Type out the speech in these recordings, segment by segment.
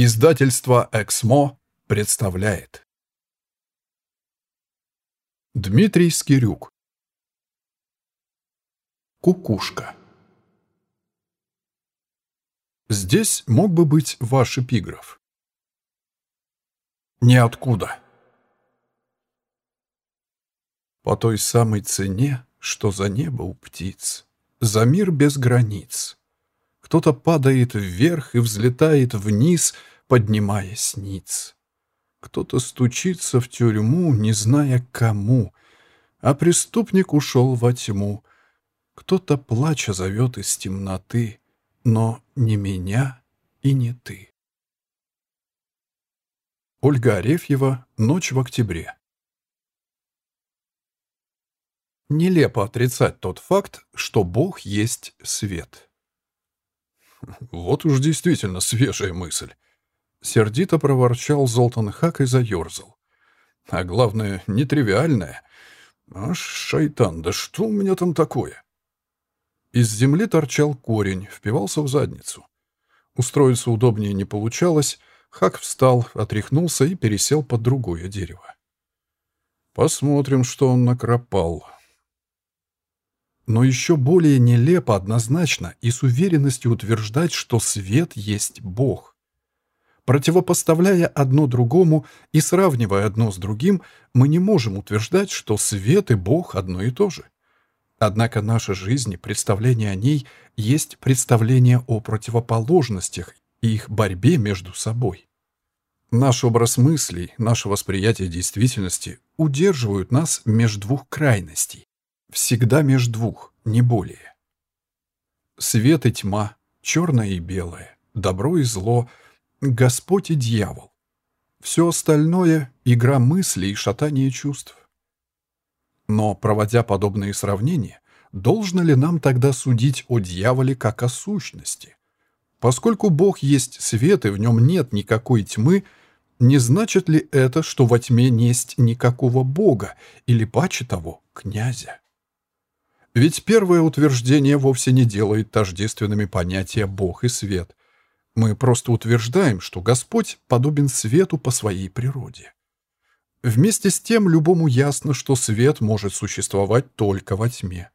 Издательство «Эксмо» представляет Дмитрий Скирюк Кукушка Здесь мог бы быть ваш эпиграф. Ниоткуда. По той самой цене, что за небо у птиц, За мир без границ, кто-то падает вверх и взлетает вниз, поднимаясь ниц. Кто-то стучится в тюрьму, не зная кому, а преступник ушел во тьму. Кто-то плача зовет из темноты, но не меня и не ты. Ольга Арефьева «Ночь в октябре». Нелепо отрицать тот факт, что Бог есть свет. Вот уж действительно свежая мысль. Сердито проворчал Золтан Хак и заерзал. А главное, нетривиальная. Аж шайтан, да что у меня там такое? Из земли торчал корень, впивался в задницу. Устроиться удобнее не получалось. Хак встал, отряхнулся и пересел под другое дерево. Посмотрим, что он накропал. Но еще более нелепо однозначно и с уверенностью утверждать, что свет есть Бог. Противопоставляя одно другому и сравнивая одно с другим, мы не можем утверждать, что свет и Бог одно и то же. Однако наша жизнь и представление о ней есть представление о противоположностях и их борьбе между собой. Наш образ мыслей, наше восприятие действительности удерживают нас между двух крайностей Всегда меж двух, не более. Свет и тьма, черное и белое, добро и зло, Господь и дьявол. Все остальное — игра мыслей и шатание чувств. Но, проводя подобные сравнения, должно ли нам тогда судить о дьяволе как о сущности? Поскольку Бог есть свет и в нем нет никакой тьмы, не значит ли это, что во тьме несть никакого Бога или, паче того, князя? Ведь первое утверждение вовсе не делает тождественными понятия «Бог» и «свет». Мы просто утверждаем, что Господь подобен свету по своей природе. Вместе с тем любому ясно, что свет может существовать только во тьме.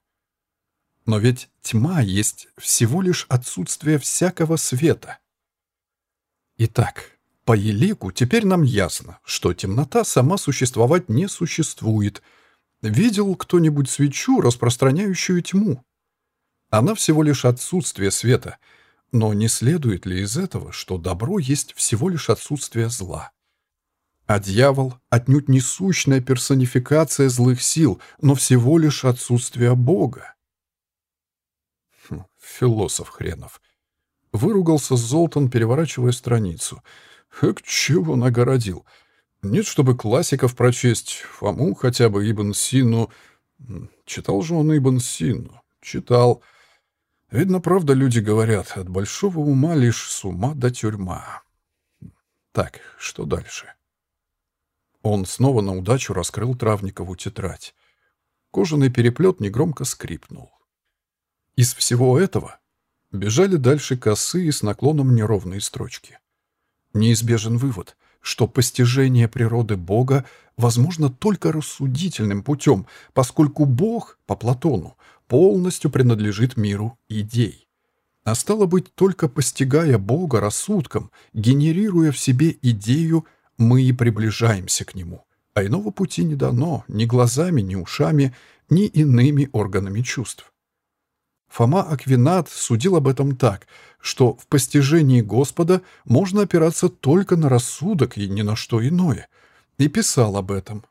Но ведь тьма есть всего лишь отсутствие всякого света. Итак, по елику теперь нам ясно, что темнота сама существовать не существует – Видел кто-нибудь свечу, распространяющую тьму? Она всего лишь отсутствие света, но не следует ли из этого, что добро есть всего лишь отсутствие зла? А дьявол — отнюдь не сущная персонификация злых сил, но всего лишь отсутствие Бога. Хм, философ хренов. Выругался Золтан, переворачивая страницу. Эк, чего нагородил? — нет, чтобы классиков прочесть, Фому хотя бы Ибн Сину. Читал же он Ибн Сину. Читал. Видно, правда, люди говорят, от большого ума лишь с ума до тюрьма. Так, что дальше? Он снова на удачу раскрыл Травникову тетрадь. Кожаный переплет негромко скрипнул. Из всего этого бежали дальше косые с наклоном неровные строчки. Неизбежен вывод что постижение природы Бога возможно только рассудительным путем, поскольку Бог, по Платону, полностью принадлежит миру идей. А стало быть, только постигая Бога рассудком, генерируя в себе идею, мы и приближаемся к Нему. А иного пути не дано ни глазами, ни ушами, ни иными органами чувств. Фома Аквинат судил об этом так, что в постижении Господа можно опираться только на рассудок и ни на что иное, и писал об этом.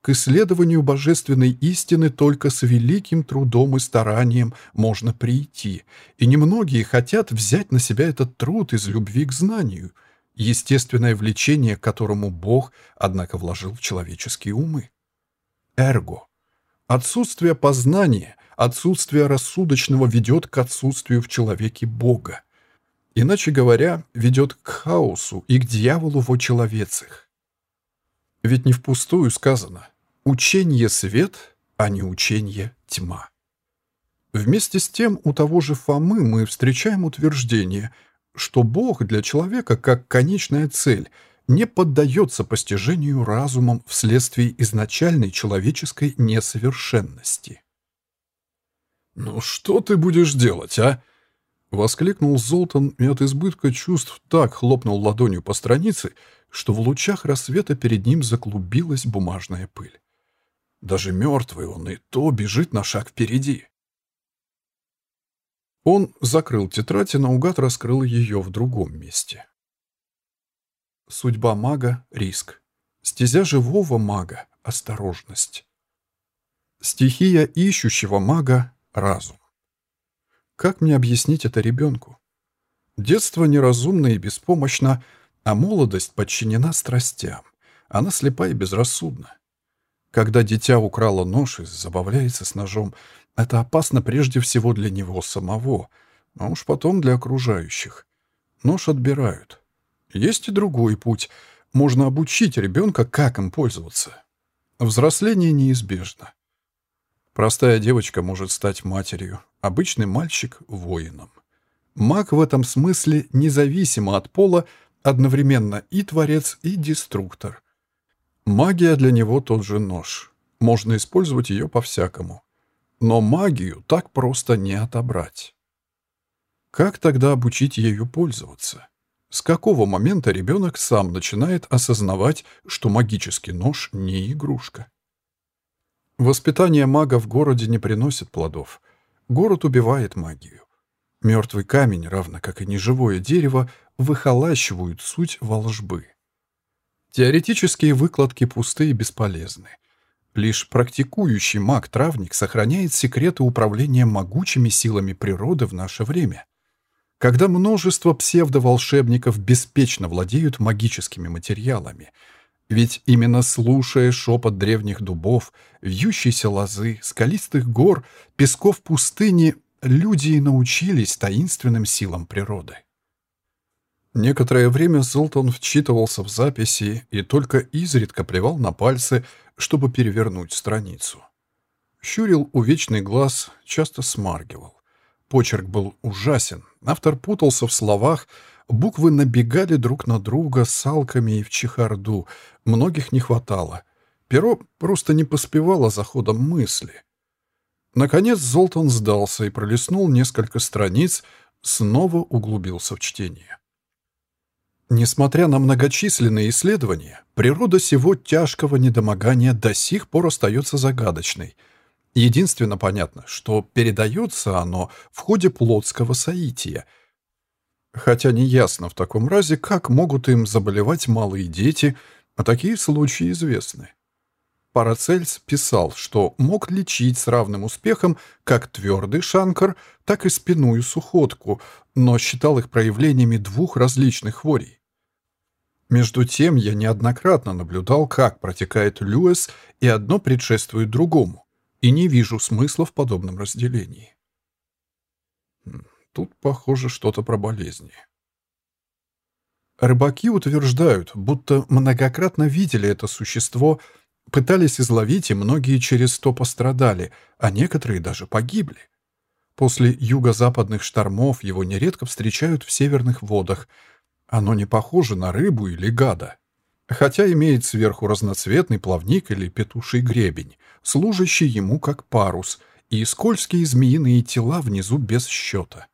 К исследованию божественной истины только с великим трудом и старанием можно прийти, и немногие хотят взять на себя этот труд из любви к знанию, естественное влечение, которому Бог, однако, вложил в человеческие умы. Эрго. Отсутствие познания — Отсутствие рассудочного ведет к отсутствию в человеке Бога. Иначе говоря, ведет к хаосу и к дьяволу во человецах. Ведь не впустую сказано «учение свет, а не учение тьма». Вместе с тем у того же Фомы мы встречаем утверждение, что Бог для человека как конечная цель не поддается постижению разумом вследствие изначальной человеческой несовершенности. «Ну что ты будешь делать, а?» Воскликнул Золтан и от избытка чувств так хлопнул ладонью по странице, что в лучах рассвета перед ним заклубилась бумажная пыль. Даже мертвый он и то бежит на шаг впереди. Он закрыл тетрадь и наугад раскрыл ее в другом месте. Судьба мага — риск. Стезя живого мага — осторожность. Стихия ищущего мага — разум. Как мне объяснить это ребенку? Детство неразумно и беспомощно, а молодость подчинена страстям. Она слепа и безрассудна. Когда дитя украло нож и забавляется с ножом, это опасно прежде всего для него самого, а уж потом для окружающих. Нож отбирают. Есть и другой путь. Можно обучить ребенка, как им пользоваться. Взросление неизбежно. Простая девочка может стать матерью, обычный мальчик — воином. Маг в этом смысле независимо от пола, одновременно и творец, и деструктор. Магия для него тот же нож. Можно использовать ее по-всякому. Но магию так просто не отобрать. Как тогда обучить ею пользоваться? С какого момента ребенок сам начинает осознавать, что магический нож не игрушка? Воспитание мага в городе не приносит плодов. Город убивает магию. Мертвый камень, равно как и неживое дерево, выхолащивают суть волжбы. Теоретические выкладки пусты и бесполезны. Лишь практикующий маг-травник сохраняет секреты управления могучими силами природы в наше время. Когда множество псевдоволшебников беспечно владеют магическими материалами, ведь именно слушая шепот древних дубов, вьющейся лозы, скалистых гор, песков пустыни, люди и научились таинственным силам природы. Некоторое время Золтан вчитывался в записи и только изредка плевал на пальцы, чтобы перевернуть страницу. Щурил увечный глаз, часто смаргивал. Почерк был ужасен, автор путался в словах, буквы набегали друг на друга салками и в чехарду, многих не хватало. Перо просто не поспевало за ходом мысли. Наконец Золтан сдался и пролистнул несколько страниц, снова углубился в чтение. Несмотря на многочисленные исследования, природа сего тяжкого недомогания до сих пор остается загадочной. Единственно понятно, что передается оно в ходе плотского соития. Хотя неясно в таком разе, как могут им заболевать малые дети, а такие случаи известны. Парацельс писал, что мог лечить с равным успехом как твердый шанкар, так и спинную сухотку, но считал их проявлениями двух различных хворей. Между тем я неоднократно наблюдал, как протекает Льюис, и одно предшествует другому, и не вижу смысла в подобном разделении. Тут, похоже, что-то про болезни. Рыбаки утверждают, будто многократно видели это существо — Пытались изловить, и многие через то пострадали, а некоторые даже погибли. После юго-западных штормов его нередко встречают в северных водах. Оно не похоже на рыбу или гада. Хотя имеет сверху разноцветный плавник или петуший гребень, служащий ему как парус, и скользкие змеиные тела внизу без счета.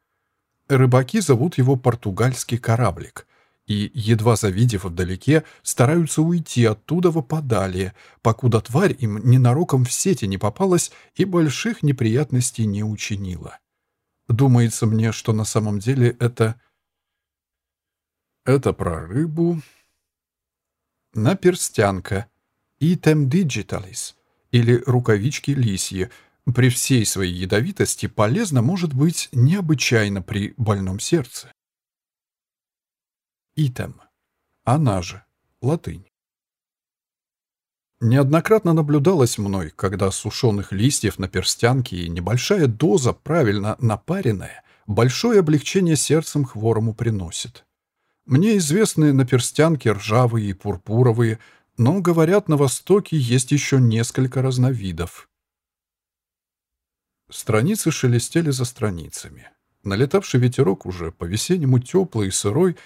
Рыбаки зовут его португальский кораблик и, едва завидев вдалеке, стараются уйти оттуда в подалее, покуда тварь им ненароком в сети не попалась и больших неприятностей не учинила. Думается мне, что на самом деле это... Это про рыбу... Наперстянка. Item digitalis. Или рукавички лисьи. При всей своей ядовитости полезно может быть необычайно при больном сердце. Итем. Она же. Латынь. Неоднократно наблюдалось мной, когда сушеных листьев на перстянке и небольшая доза, правильно напаренная, большое облегчение сердцем хворому приносит. Мне известны наперстянки ржавые и пурпуровые, но, говорят, на Востоке есть еще несколько разновидов. Страницы шелестели за страницами. Налетавший ветерок уже по-весеннему теплый и сырой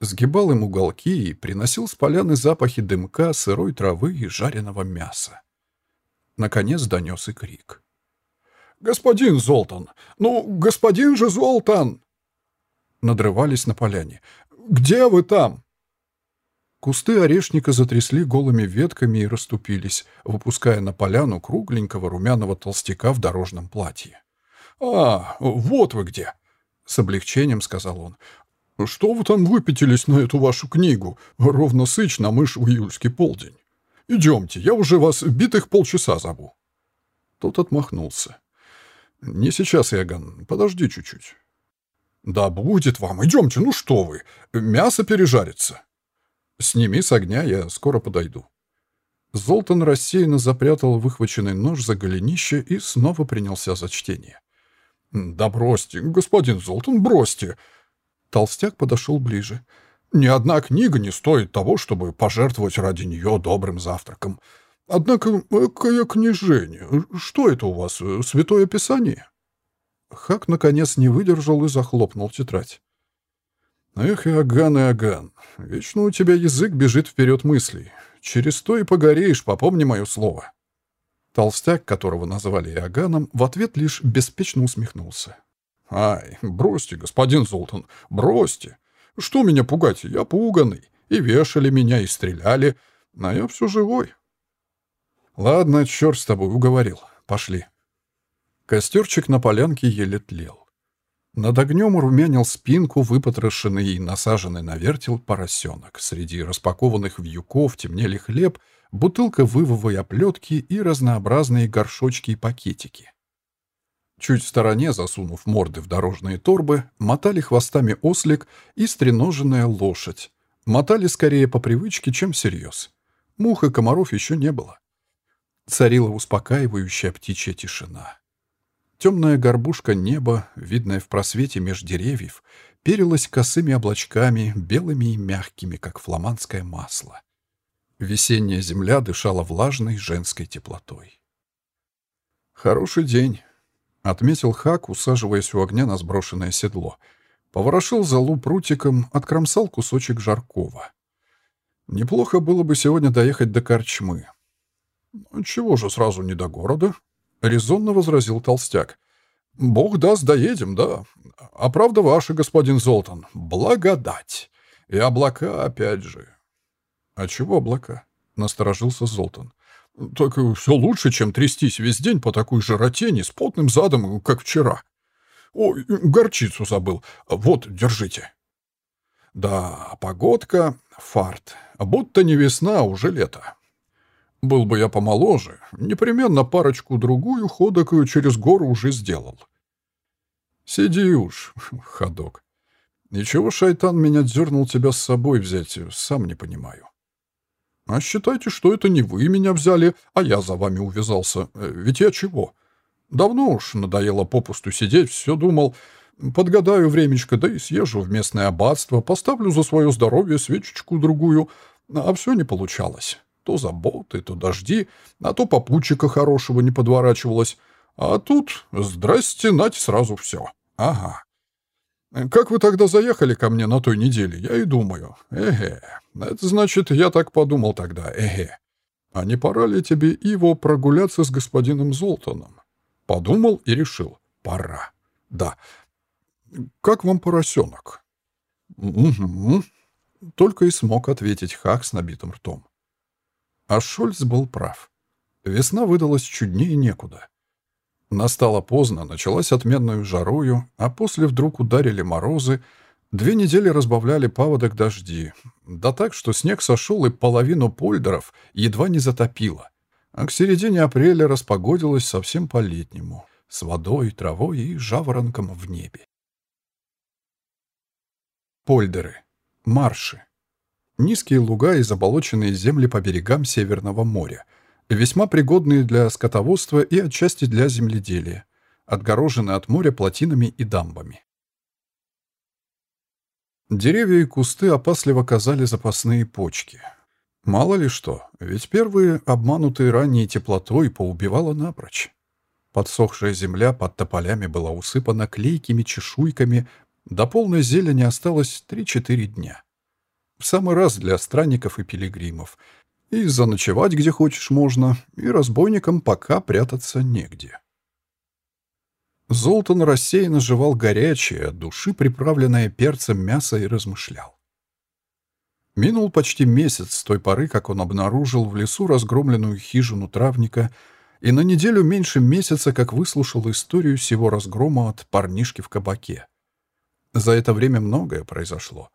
сгибал им уголки и приносил с поляны запахи дымка, сырой травы и жареного мяса. Наконец донес и крик. «Господин Золтан! Ну, господин же Золтан!» Надрывались на поляне. «Где вы там?» Кусты орешника затрясли голыми ветками и расступились, выпуская на поляну кругленького румяного толстяка в дорожном платье. «А, вот вы где!» — с облегчением сказал он. «Что вы там выпятились на эту вашу книгу? Ровно сыч на мышь в июльский полдень. Идемте, я уже вас битых полчаса зову». Тот отмахнулся. «Не сейчас, Яган, подожди чуть-чуть». «Да будет вам, идемте, ну что вы, мясо пережарится». «Сними с огня, я скоро подойду». Золтан рассеянно запрятал выхваченный нож за голенище и снова принялся за чтение. «Да бросьте, господин Золтан, бросьте!» Толстяк подошел ближе. «Ни одна книга не стоит того, чтобы пожертвовать ради нее добрым завтраком. Однако, какое княжение? Что это у вас, Святое Писание?» Хак, наконец, не выдержал и захлопнул тетрадь. «Эх, Иоганн, Иоганн, вечно у тебя язык бежит вперед мыслей. Через то и погореешь, попомни мое слово». Толстяк, которого называли Иоганном, в ответ лишь беспечно усмехнулся. «Ай, бросьте, господин Золтан, бросьте. Что меня пугать, я пуганый. И вешали меня, и стреляли, а я все живой». «Ладно, черт с тобой, уговорил. Пошли». Костерчик на полянке еле тлел. Над огнем румянил спинку, выпотрошенный и насаженный на вертел поросенок. Среди распакованных вьюков темнели хлеб — бутылка вывовой оплетки и разнообразные горшочки и пакетики. Чуть в стороне, засунув морды в дорожные торбы, мотали хвостами ослик и стреноженная лошадь. Мотали скорее по привычке, чем всерьез. Мух и комаров еще не было. Царила успокаивающая птичья тишина. Темная горбушка неба, видная в просвете меж деревьев, перилась косыми облачками, белыми и мягкими, как фламандское масло. Весенняя земля дышала влажной женской теплотой. «Хороший день», — отметил Хак, усаживаясь у огня на сброшенное седло. Поворошил залу прутиком, откромсал кусочек жаркого. «Неплохо было бы сегодня доехать до Корчмы». «Чего же сразу не до города?» — резонно возразил толстяк. «Бог даст, доедем, да. А правда ваша, господин Золтан, благодать. И облака опять же. «А чего облака?» — насторожился Золтан. «Так все лучше, чем трястись весь день по такой жаротени с потным задом, как вчера. Ой, горчицу забыл. Вот, держите». «Да, погодка, фарт. Будто не весна, а уже лето. Был бы я помоложе, непременно парочку-другую ходок через гору уже сделал». «Сиди уж, ходок. Ничего, шайтан, меня дернул тебя с собой взять, сам не понимаю». А считайте, что это не вы меня взяли, а я за вами увязался. Э, ведь я чего? Давно уж надоело попусту сидеть, все думал. Подгадаю времечко, да и съезжу в местное аббатство, поставлю за свое здоровье свечечку-другую. А все не получалось. То заботы, то дожди, а то попутчика хорошего не подворачивалось. А тут, здрасте, нать сразу все. Ага. Как вы тогда заехали ко мне на той неделе, я и думаю. Эге, это значит, я так подумал тогда, эге. А не пора ли тебе, его прогуляться с господином Золтаном? Подумал и решил. Пора. Да. Как вам поросенок? Угу. Только и смог ответить Хак с набитым ртом. А Шольц был прав. Весна выдалась чуднее некуда. Настало поздно, началась отменную жарою, а после вдруг ударили морозы, две недели разбавляли паводок дожди, да так, что снег сошел и половину польдеров едва не затопило. А к середине апреля распогодилось совсем по-летнему, с водой, травой и жаворонком в небе. Польдеры. Марши. Низкие луга и заболоченные земли по берегам Северного моря — весьма пригодные для скотоводства и отчасти для земледелия, отгорожены от моря плотинами и дамбами. Деревья и кусты опасливо казали запасные почки. Мало ли что, ведь первые, обманутые ранней теплотой, поубивало напрочь. Подсохшая земля под тополями была усыпана клейкими чешуйками, до полной зелени осталось 3-4 дня. В самый раз для странников и пилигримов. И заночевать где хочешь можно, и разбойникам пока прятаться негде. Золтан рассеянно жевал горячее, от души приправленное перцем мясо и размышлял. Минул почти месяц с той поры, как он обнаружил в лесу разгромленную хижину травника, и на неделю меньше месяца, как выслушал историю всего разгрома от парнишки в кабаке. За это время многое произошло.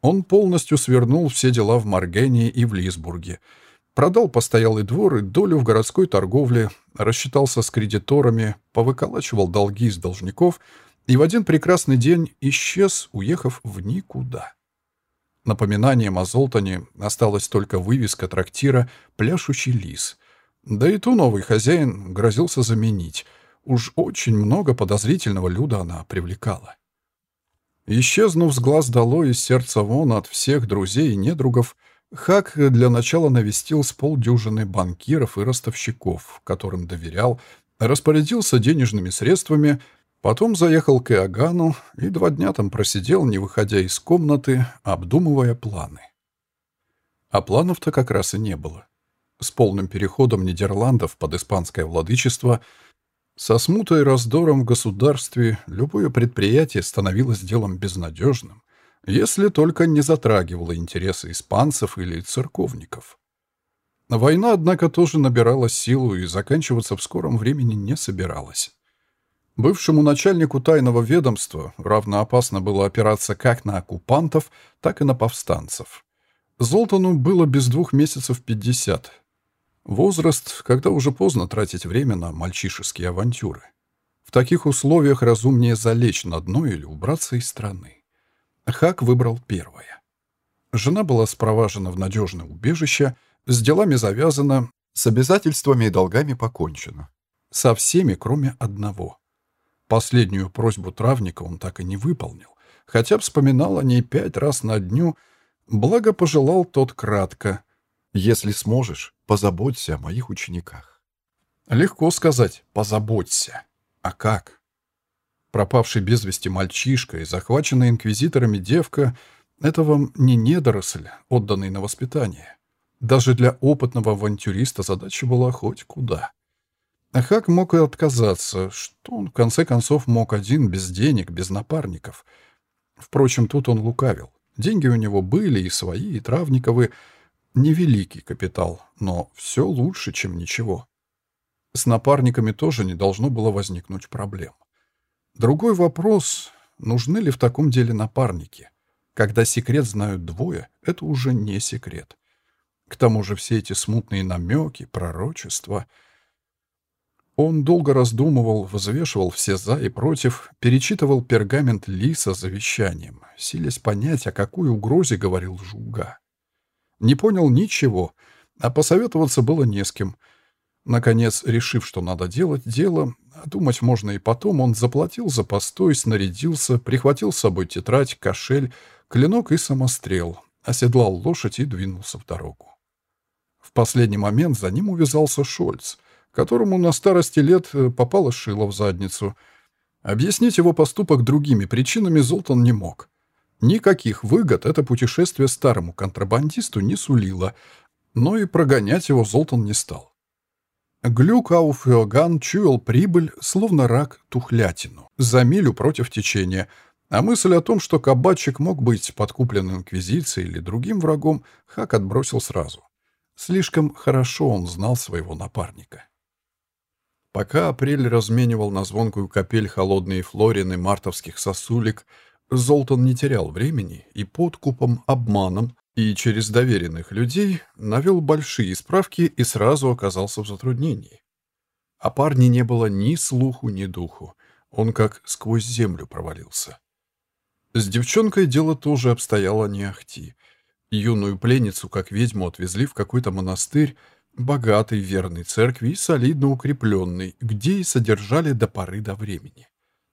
Он полностью свернул все дела в Маргене и в Лисбурге — Продал постоялый двор и долю в городской торговле, рассчитался с кредиторами, повыколачивал долги из должников и в один прекрасный день исчез, уехав в никуда. Напоминанием о Золтане осталась только вывеска трактира «Пляшущий лис». Да и ту новый хозяин грозился заменить. Уж очень много подозрительного люда она привлекала. Исчезнув с глаз долой из сердца вон от всех друзей и недругов, Хак для начала навестил с полдюжины банкиров и ростовщиков, которым доверял, распорядился денежными средствами, потом заехал к Иоганну и два дня там просидел, не выходя из комнаты, обдумывая планы. А планов-то как раз и не было. С полным переходом Нидерландов под испанское владычество, со смутой и раздором в государстве, любое предприятие становилось делом безнадежным если только не затрагивала интересы испанцев или церковников. Война, однако, тоже набирала силу и заканчиваться в скором времени не собиралась. Бывшему начальнику тайного ведомства равно опасно было опираться как на оккупантов, так и на повстанцев. Золтану было без двух месяцев пятьдесят. Возраст, когда уже поздно тратить время на мальчишеские авантюры. В таких условиях разумнее залечь на дно или убраться из страны. Хак выбрал первое. Жена была спроважена в надежное убежище, с делами завязано, с обязательствами и долгами покончено. Со всеми, кроме одного. Последнюю просьбу травника он так и не выполнил, хотя вспоминал о ней пять раз на дню, благо пожелал тот кратко. «Если сможешь, позаботься о моих учениках». Легко сказать «позаботься». А как? Пропавший без вести мальчишка и захваченная инквизиторами девка — это вам не недоросль, отданный на воспитание. Даже для опытного авантюриста задача была хоть куда. А Хак мог и отказаться, что он в конце концов мог один, без денег, без напарников. Впрочем, тут он лукавил. Деньги у него были и свои, и травниковы. Невеликий капитал, но все лучше, чем ничего. С напарниками тоже не должно было возникнуть проблем. Другой вопрос, нужны ли в таком деле напарники? Когда секрет знают двое, это уже не секрет. К тому же все эти смутные намеки, пророчества... Он долго раздумывал, взвешивал все «за» и «против», перечитывал пергамент Лиса завещанием, силясь понять, о какой угрозе говорил Жуга. Не понял ничего, а посоветоваться было не с кем — Наконец, решив, что надо делать дело, а думать можно и потом, он заплатил за постой, снарядился, прихватил с собой тетрадь, кошель, клинок и самострел, оседлал лошадь и двинулся в дорогу. В последний момент за ним увязался Шольц, которому на старости лет э, попало шило в задницу. Объяснить его поступок другими причинами Золтан не мог. Никаких выгод это путешествие старому контрабандисту не сулило, но и прогонять его Золтан не стал. Глюк Ауфиоган чуял прибыль, словно рак тухлятину, за милю против течения, а мысль о том, что кабачик мог быть подкуплен инквизицией или другим врагом, Хак отбросил сразу. Слишком хорошо он знал своего напарника. Пока апрель разменивал на звонкую капель холодные флорины мартовских сосулек, Золтан не терял времени и подкупом, обманом и через доверенных людей навел большие справки и сразу оказался в затруднении. О парне не было ни слуху, ни духу. Он как сквозь землю провалился. С девчонкой дело тоже обстояло не ахти. Юную пленницу, как ведьму, отвезли в какой-то монастырь, богатый, верный церкви и солидно укрепленный, где и содержали до поры до времени.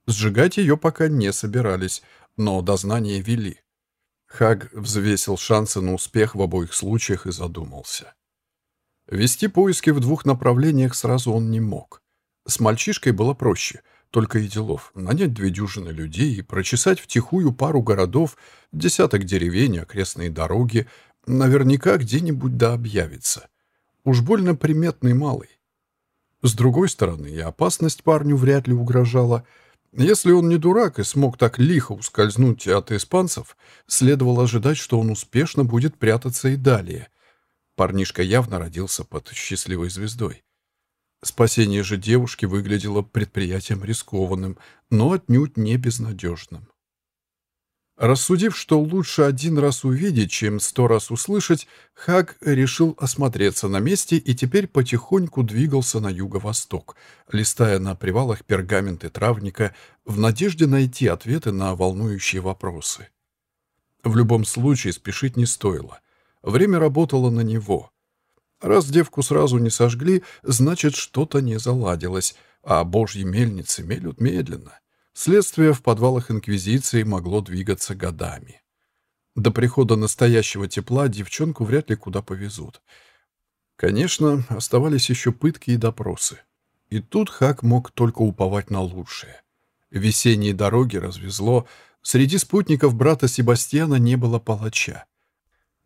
Сжигать ее пока не собирались, но дознание вели. Хаг взвесил шансы на успех в обоих случаях и задумался. Вести поиски в двух направлениях сразу он не мог. С мальчишкой было проще, только и делов. Нанять две дюжины людей и прочесать втихую пару городов, десяток деревень, окрестные дороги. Наверняка где-нибудь да объявится. Уж больно приметный малый. С другой стороны, и опасность парню вряд ли угрожала. Если он не дурак и смог так лихо ускользнуть от испанцев, следовало ожидать, что он успешно будет прятаться и далее. Парнишка явно родился под счастливой звездой. Спасение же девушки выглядело предприятием рискованным, но отнюдь не безнадежным. Рассудив, что лучше один раз увидеть, чем сто раз услышать, Хаг решил осмотреться на месте и теперь потихоньку двигался на юго-восток, листая на привалах пергаменты травника в надежде найти ответы на волнующие вопросы. В любом случае спешить не стоило. Время работало на него. Раз девку сразу не сожгли, значит, что-то не заладилось, а божьи мельницы мелют медленно. Следствие в подвалах Инквизиции могло двигаться годами. До прихода настоящего тепла девчонку вряд ли куда повезут. Конечно, оставались еще пытки и допросы. И тут Хак мог только уповать на лучшее. Весенние дороги развезло, среди спутников брата Себастьяна не было палача.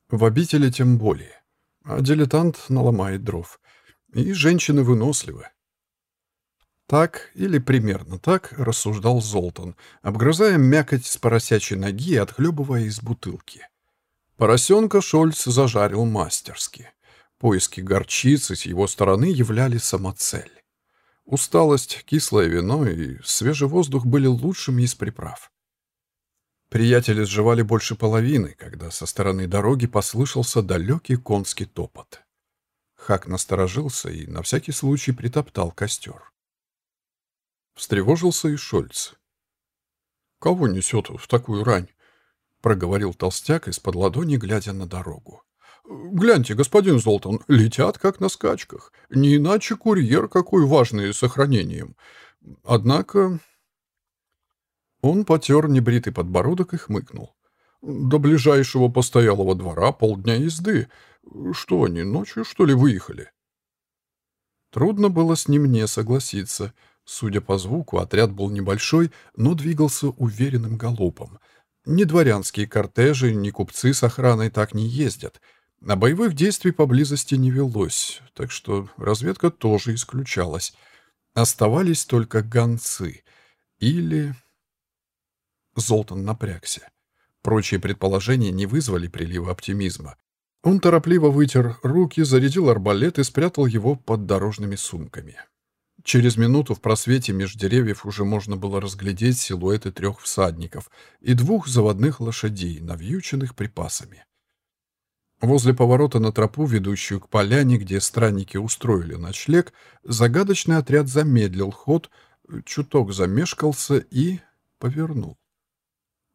В обители тем более. А дилетант наломает дров. И женщины выносливы. Так, или примерно так, рассуждал Золтан, обгрызая мякоть с поросячьей ноги и отхлебывая из бутылки. Поросенка Шольц зажарил мастерски. Поиски горчицы с его стороны являли самоцель. Усталость, кислое вино и свежий воздух были лучшими из приправ. Приятели сживали больше половины, когда со стороны дороги послышался далекий конский топот. Хак насторожился и на всякий случай притоптал костер. Встревожился и Шольц. «Кого несет в такую рань?» — проговорил толстяк из-под ладони, глядя на дорогу. «Гляньте, господин Золтан, летят как на скачках. Не иначе курьер какой важный сохранением. Однако...» Он потер небритый подбородок и хмыкнул. «До ближайшего постоялого двора полдня езды. Что они, ночью, что ли, выехали?» Трудно было с ним не согласиться — Судя по звуку, отряд был небольшой, но двигался уверенным галопом. Ни дворянские кортежи, ни купцы с охраной так не ездят. А боевых действий поблизости не велось, так что разведка тоже исключалась. Оставались только гонцы. Или... Золтан напрягся. Прочие предположения не вызвали прилива оптимизма. Он торопливо вытер руки, зарядил арбалет и спрятал его под дорожными сумками. Через минуту в просвете меж деревьев уже можно было разглядеть силуэты трех всадников и двух заводных лошадей, навьюченных припасами. Возле поворота на тропу, ведущую к поляне, где странники устроили ночлег, загадочный отряд замедлил ход, чуток замешкался и повернул.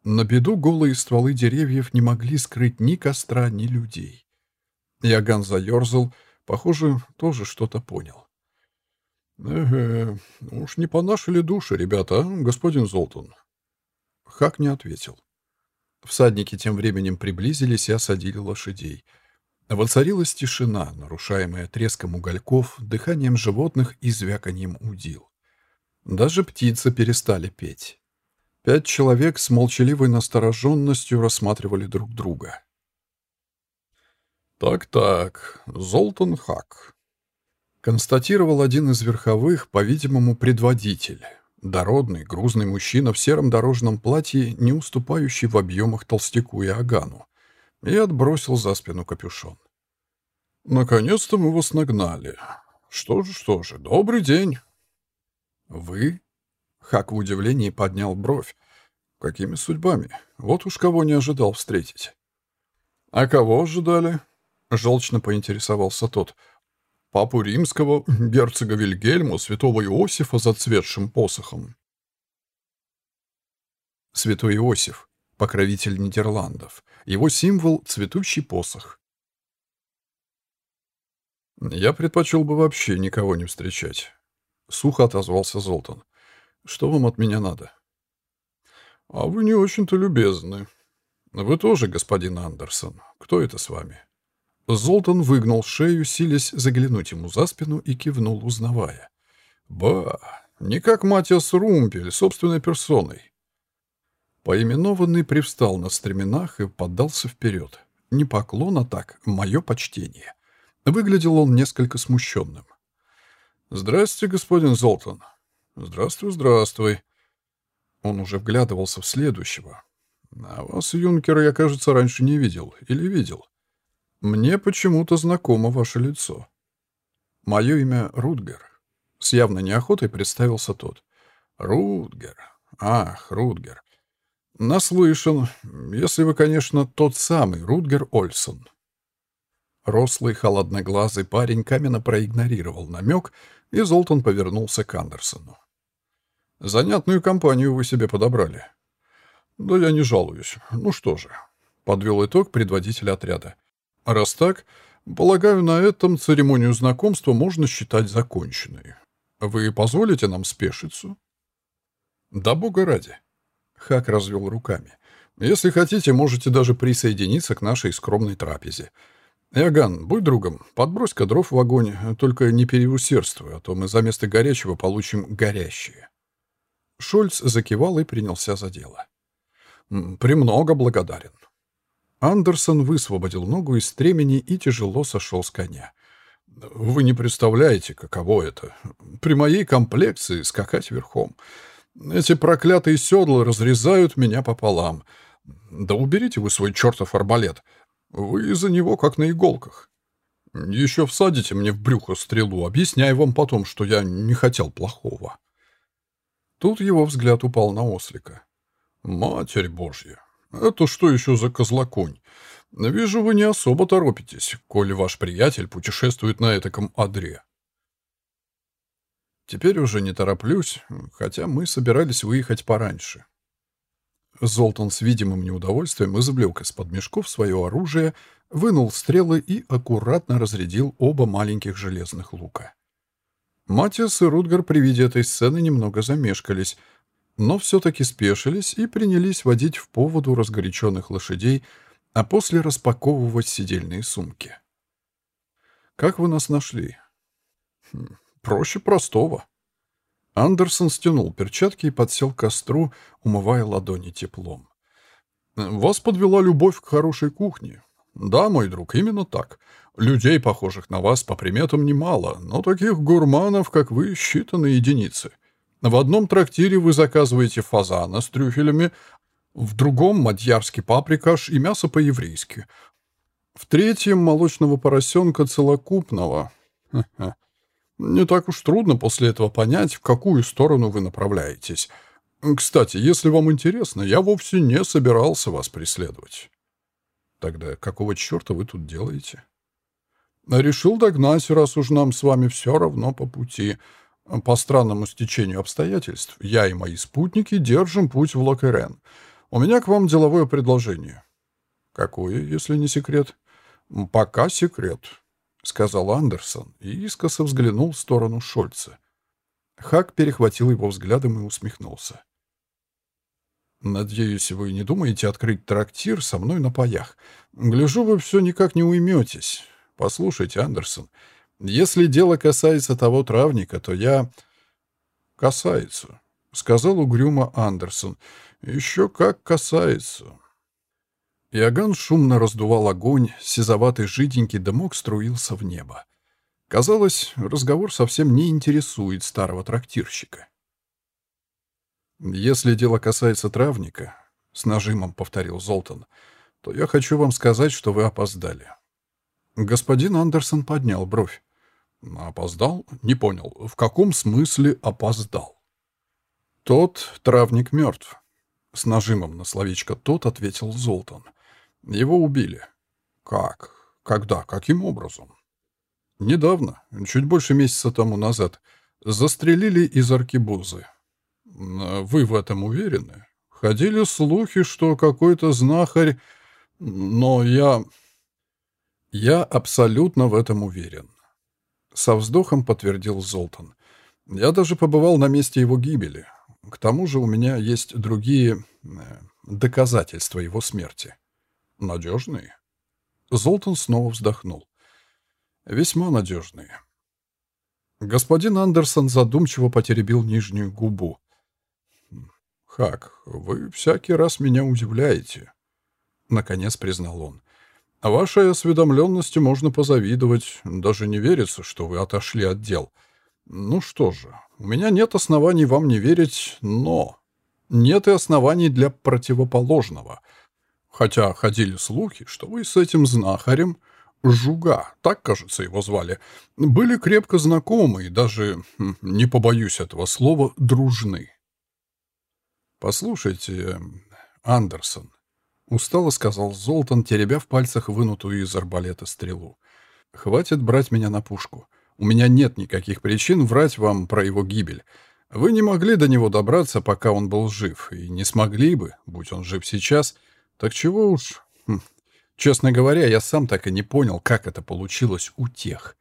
На беду голые стволы деревьев не могли скрыть ни костра, ни людей. Яган заерзал, похоже, тоже что-то понял. «Эге, уж не по нашей ли душе, ребята, а, господин Золтан?» Хак не ответил. Всадники тем временем приблизились и осадили лошадей. Воцарилась тишина, нарушаемая треском угольков, дыханием животных и звяканьем удил. Даже птицы перестали петь. Пять человек с молчаливой настороженностью рассматривали друг друга. «Так-так, Золтан Хак», констатировал один из верховых, по-видимому, предводитель. Дородный, грузный мужчина в сером дорожном платье, не уступающий в объемах толстяку и агану, и отбросил за спину капюшон. «Наконец-то мы вас нагнали. Что же, что же, добрый день!» «Вы?» Хак в удивлении поднял бровь. «Какими судьбами? Вот уж кого не ожидал встретить». «А кого ожидали?» — желчно поинтересовался тот — папу римского, герцога Вильгельма, святого Иосифа зацветшим посохом. Святой Иосиф, покровитель Нидерландов. Его символ — цветущий посох. «Я предпочел бы вообще никого не встречать», — сухо отозвался Золтан. «Что вам от меня надо?» «А вы не очень-то любезны. Вы тоже, господин Андерсон. Кто это с вами?» Золтан выгнал шею, силясь заглянуть ему за спину и кивнул, узнавая. Ба, не как Матиас Румпель, собственной персоной. Поименованный привстал на стременах и поддался вперед. Не поклон, а так, мое почтение. Выглядел он несколько смущенным. «Здрасте, господин Золтан». «Здравствуй, здравствуй». Он уже вглядывался в следующего. «А вас, юнкер, я, кажется, раньше не видел. Или видел? Мне почему-то знакомо ваше лицо». «Мое имя Рутгер». С явной неохотой представился тот. «Рутгер. Ах, Рутгер. Наслышан, если вы, конечно, тот самый Рутгер Ольсон. Рослый, холодноглазый парень каменно проигнорировал намек, и Золтан повернулся к Андерсону. «Занятную компанию вы себе подобрали». «Да я не жалуюсь. Ну что же», — подвел итог предводитель отряда. «Раз так, полагаю, на этом церемонию знакомства можно считать законченной. Вы позволите нам спешиться?» «Да бога ради», Хак развел руками. «Если хотите, можете даже присоединиться к нашей скромной трапезе. Иоганн, будь другом, подбрось-ка дров в огонь, только не переусердствуй, а то мы за место горячего получим горящее». Шольц закивал и принялся за дело. «Премного благодарен». Андерсон высвободил ногу из стремени и тяжело сошел с коня. «Вы не представляете, каково это. При моей комплекции скакать верхом. Эти проклятые седла разрезают меня пополам. Да уберите вы свой чертов арбалет. Вы из-за него как на иголках. Еще всадите мне в брюхо стрелу, объясняя вам потом, что я не хотел плохого. Тут его взгляд упал на ослика. «Матерь Божья! Это что еще за козлоконь? Вижу, вы не особо торопитесь, коли ваш приятель путешествует на этаком одре». Теперь уже не тороплюсь, хотя мы собирались выехать пораньше. Золтан с видимым неудовольствием извлек из-под мешков свое оружие, вынул стрелы и аккуратно разрядил оба маленьких железных лука. Матиас и Рутгар при виде этой сцены немного замешкались, но все-таки спешились и принялись водить в поводу разгоряченных лошадей, а после распаковывать сидельные сумки. «Как вы нас нашли?» хм, Проще простого. Андерсон стянул перчатки и подсел к костру, умывая ладони теплом. «Вас подвела любовь к хорошей кухне. Да, мой друг, именно так. Людей, похожих на вас, по приметам немало, но таких гурманов, как вы, считаны единицы. В одном трактире вы заказываете фазана с трюфелями, в другом — мадьярский паприкаш и мясо по-еврейски. В третьем — молочного поросенка целокупного. Не так уж трудно после этого понять, в какую сторону вы направляетесь. Кстати, если вам интересно, я вовсе не собирался вас преследовать. Тогда какого черта вы тут делаете? Решил догнать, раз уж нам с вами все равно по пути. По странному стечению обстоятельств, я и мои спутники держим путь в Локерен. У меня к вам деловое предложение. Какое, если не секрет? Пока секрет. — сказал Андерсон и искоса взглянул в сторону Шольца. Хак перехватил его взглядом и усмехнулся. «Надеюсь, вы не думаете открыть трактир со мной на паях. Гляжу, вы все никак не уйметесь. Послушайте, Андерсон, если дело касается того травника, то я...» «Касается», — сказал угрюмо Андерсон. «Еще как касается». Иоганн шумно раздувал огонь, сизоватый жиденький дымок струился в небо. Казалось, разговор совсем не интересует старого трактирщика. «Если дело касается травника», — с нажимом повторил Золтан, — «то я хочу вам сказать, что вы опоздали». Господин Андерсон поднял бровь. «Опоздал? Не понял. В каком смысле опоздал?» «Тот травник мертв». С нажимом на словечко «тот» ответил Золтан. Его убили. Как? Когда? Каким образом? Недавно, чуть больше месяца тому назад, застрелили из аркебузы. Вы в этом уверены? Ходили слухи, что какой-то знахарь... Но я... Я абсолютно в этом уверен. Со вздохом подтвердил Золтан. Я даже побывал на месте его гибели. К тому же у меня есть другие э, доказательства его смерти. Надежные? Золтан снова вздохнул. Весьма надежные. Господин Андерсон задумчиво потеребил нижнюю губу. «Хак, вы всякий раз меня удивляете», — наконец признал он. «Вашей осведомленности можно позавидовать. Даже не верится, что вы отошли от дел. Ну что же, у меня нет оснований вам не верить, но нет и оснований для противоположного. Хотя ходили слухи, что вы с этим знахарем, Жуга, так, кажется, его звали, были крепко знакомы и даже, хм, не побоюсь этого слова, дружны. «Послушайте, Андерсон», — устало сказал Золтан, теребя в пальцах вынутую из арбалета стрелу. «Хватит брать меня на пушку. У меня нет никаких причин врать вам про его гибель. Вы не могли до него добраться, пока он был жив, и не смогли бы, будь он жив сейчас. Так чего уж... Хм. Честно говоря, я сам так и не понял, как это получилось у тех».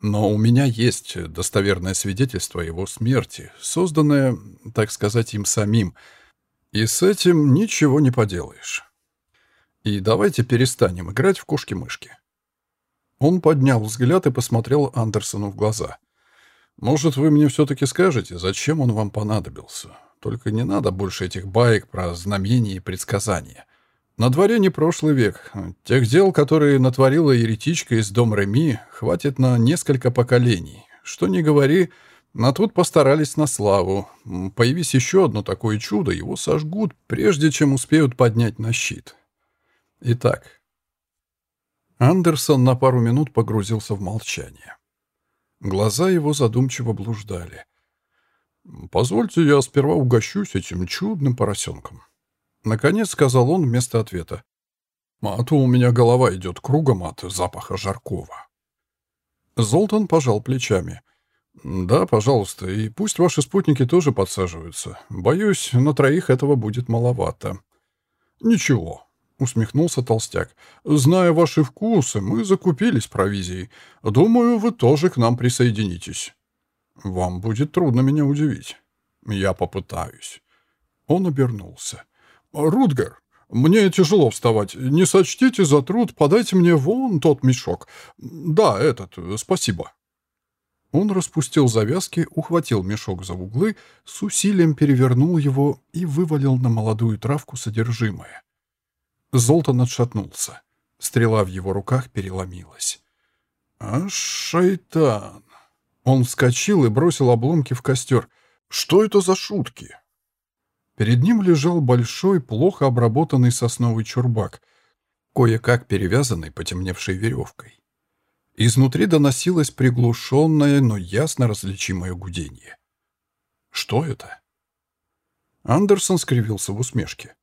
Но у меня есть достоверное свидетельство его смерти, созданное, так сказать, им самим, и с этим ничего не поделаешь. И давайте перестанем играть в кошки-мышки. Он поднял взгляд и посмотрел Андерсону в глаза. «Может, вы мне все-таки скажете, зачем он вам понадобился? Только не надо больше этих баек про знамения и предсказания. На дворе не прошлый век. Тех дел, которые натворила еретичка из дом Реми, хватит на несколько поколений. Что ни говори, но тут постарались на славу. Появись еще одно такое чудо, его сожгут, прежде чем успеют поднять на щит. Итак, Андерсон на пару минут погрузился в молчание. Глаза его задумчиво блуждали. «Позвольте, я сперва угощусь этим чудным поросенком». Наконец сказал он вместо ответа. «А то у меня голова идет кругом от запаха жаркого». Золтан пожал плечами. «Да, пожалуйста, и пусть ваши спутники тоже подсаживаются. Боюсь, на троих этого будет маловато». «Ничего», — усмехнулся толстяк. «Зная ваши вкусы, мы закупились провизией. Думаю, вы тоже к нам присоединитесь». «Вам будет трудно меня удивить». «Я попытаюсь». Он обернулся. «Рутгер, мне тяжело вставать. Не сочтите за труд, подайте мне вон тот мешок. Да, этот, спасибо». Он распустил завязки, ухватил мешок за углы, с усилием перевернул его и вывалил на молодую травку содержимое. Золтан отшатнулся. Стрела в его руках переломилась. «А шайтан!» Он вскочил и бросил обломки в костер. «Что это за шутки?» Перед ним лежал большой, плохо обработанный сосновый чурбак, кое-как перевязанный потемневшей веревкой. Изнутри доносилось приглушенное, но ясно различимое гудение. «Что это?» Андерсон скривился в усмешке.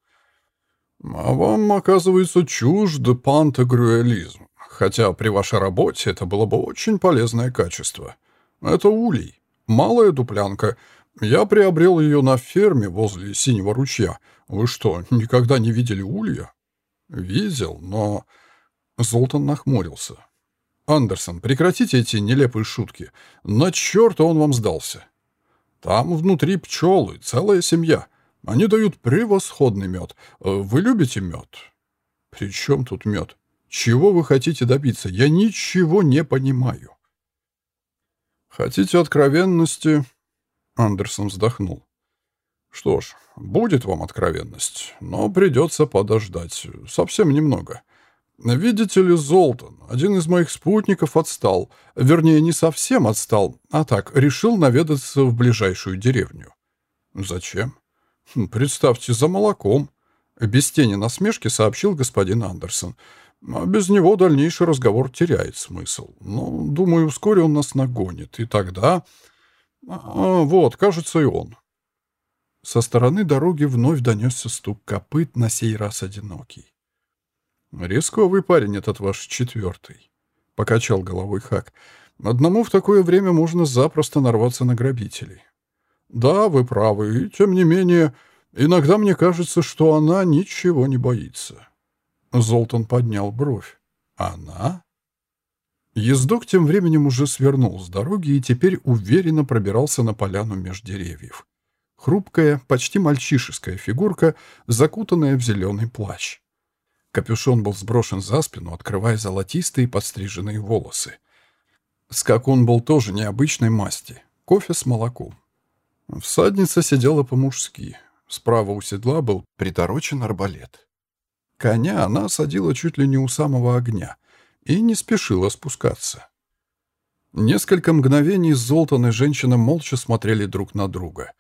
«А вам, оказывается, чужд пантагрюэлизм, хотя при вашей работе это было бы очень полезное качество. Это улей, малая дуплянка. Я приобрел ее на ферме возле Синего ручья. Вы что, никогда не видели улья?» «Видел, но...» Золтан нахмурился. «Андерсон, прекратите эти нелепые шутки. На черта он вам сдался. Там внутри пчелы, целая семья. Они дают превосходный мед. Вы любите мед?» «При чем тут мед? Чего вы хотите добиться? Я ничего не понимаю». «Хотите откровенности?» Андерсон вздохнул. «Что ж, будет вам откровенность, но придется подождать. Совсем немного. «Видите ли, Золтан, один из моих спутников отстал. Вернее, не совсем отстал, а так, решил наведаться в ближайшую деревню». «Зачем?» «Хм, «Представьте, за молоком», — без тени насмешки сообщил господин Андерсон. «А без него дальнейший разговор теряет смысл. Но, думаю, вскоре он нас нагонит, и тогда...» а, «Вот, кажется, и он». Со стороны дороги вновь донесся стук копыт, на сей раз одинокий. «Рисковый парень этот ваш четвертый», — покачал головой Хак. «Одному в такое время можно запросто нарваться на грабителей». «Да, вы правы, и тем не менее, иногда мне кажется, что она ничего не боится». Золтан поднял бровь. «Она?» Ездок тем временем уже свернул с дороги и теперь уверенно пробирался на поляну меж деревьев. Хрупкая, почти мальчишеская фигурка, закутанная в зеленый плащ. Капюшон был сброшен за спину, открывая золотистые подстриженные волосы. Скакун был тоже необычной масти. Кофе с молоком. Всадница сидела по-мужски. Справа у седла был приторочен арбалет. Коня она садила чуть ли не у самого огня и не спешила спускаться. Несколько мгновений Золтан и женщина молча смотрели друг на друга.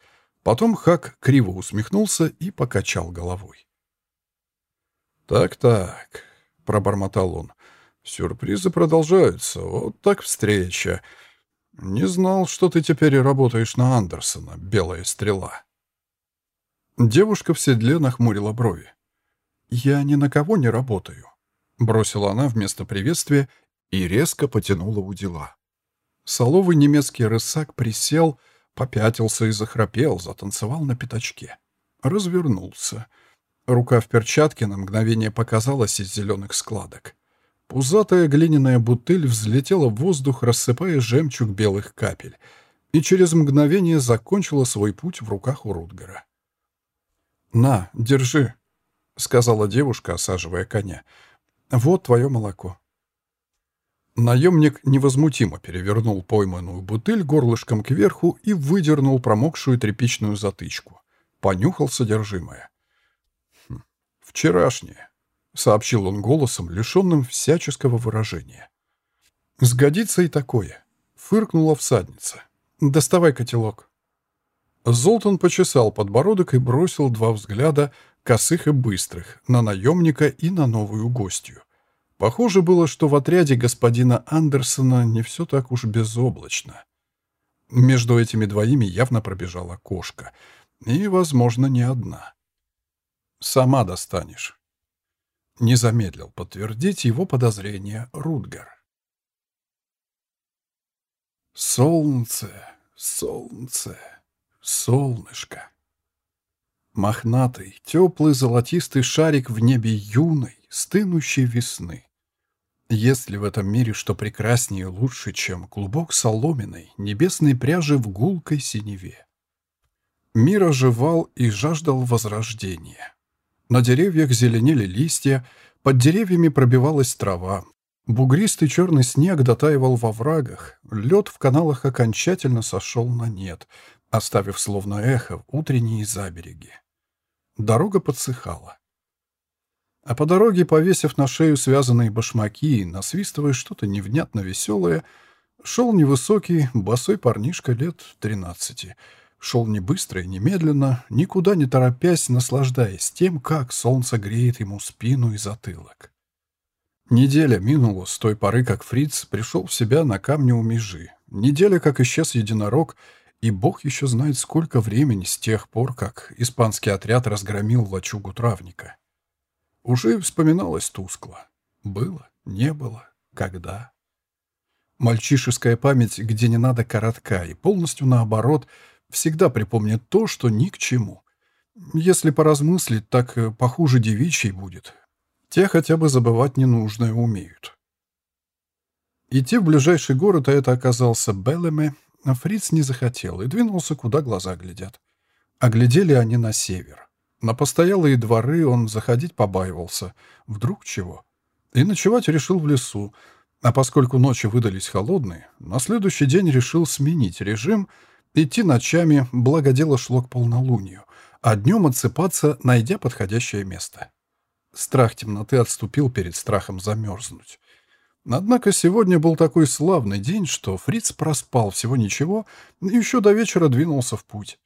Потом Хак криво усмехнулся и покачал головой. «Так-так», — пробормотал он, — «сюрпризы продолжаются. Вот так встреча. Не знал, что ты теперь работаешь на Андерсона, белая стрела». Девушка в седле нахмурила брови. «Я ни на кого не работаю», — бросила она вместо приветствия и резко потянула у дела. Соловый немецкий рысак присел, попятился и захрапел, затанцевал на пятачке. Развернулся. Рука в перчатке на мгновение показалась из зеленых складок. Пузатая глиняная бутыль взлетела в воздух, рассыпая жемчуг белых капель, и через мгновение закончила свой путь в руках у Рутгера. «На, держи», — сказала девушка, осаживая коня. «Вот твое молоко». Наемник невозмутимо перевернул пойманную бутыль горлышком кверху и выдернул промокшую тряпичную затычку. Понюхал содержимое. «Хм, «Вчерашнее», — сообщил он голосом, лишенным всяческого выражения. «Сгодится и такое», — фыркнула всадница. «Доставай котелок». Золтан почесал подбородок и бросил два взгляда, косых и быстрых, на наемника и на новую гостью. Похоже было, что в отряде господина Андерсона не все так уж безоблачно. Между этими двоими явно пробежала кошка. И, возможно, не одна. «Сама достанешь». Не замедлил подтвердить его подозрение Рудгар. «Солнце, солнце, солнышко». Мохнатый, теплый золотистый шарик в небе юной, стынущей весны. Есть ли в этом мире что прекраснее и лучше, чем клубок соломенной, небесной пряжи в гулкой синеве? Мир оживал и жаждал возрождения. На деревьях зеленели листья, под деревьями пробивалась трава. Бугристый черный снег дотаивал во врагах, лед в каналах окончательно сошел на нет, оставив словно эхо утренние забереги. Дорога подсыхала. А по дороге, повесив на шею связанные башмаки насвистывая что-то невнятно веселое, шел невысокий, босой парнишка лет тринадцати. Шел не быстро и не медленно, никуда не торопясь, наслаждаясь тем, как солнце греет ему спину и затылок. Неделя минула с той поры, как Фриц пришел в себя на камне у межи. Неделя, как исчез единорог, и бог еще знает, сколько времени с тех пор, как испанский отряд разгромил лачугу травника. Уже вспоминалось тускло. Было, не было, когда. Мальчишеская память, где не надо коротка, и полностью наоборот, всегда припомнит то, что ни к чему. Если поразмыслить, так э, похуже девичьей будет. Те хотя бы забывать ненужное умеют. Идти в ближайший город, а это оказался Беллеме, Фриц не захотел и двинулся, куда глаза глядят. А глядели они на север. На постоялые дворы он заходить побаивался. Вдруг чего? И ночевать решил в лесу. А поскольку ночи выдались холодные, на следующий день решил сменить режим, идти ночами, благо дело шло к полнолунию, а днем отсыпаться, найдя подходящее место. Страх темноты отступил перед страхом замерзнуть. Однако сегодня был такой славный день, что Фриц проспал всего ничего и еще до вечера двинулся в путь.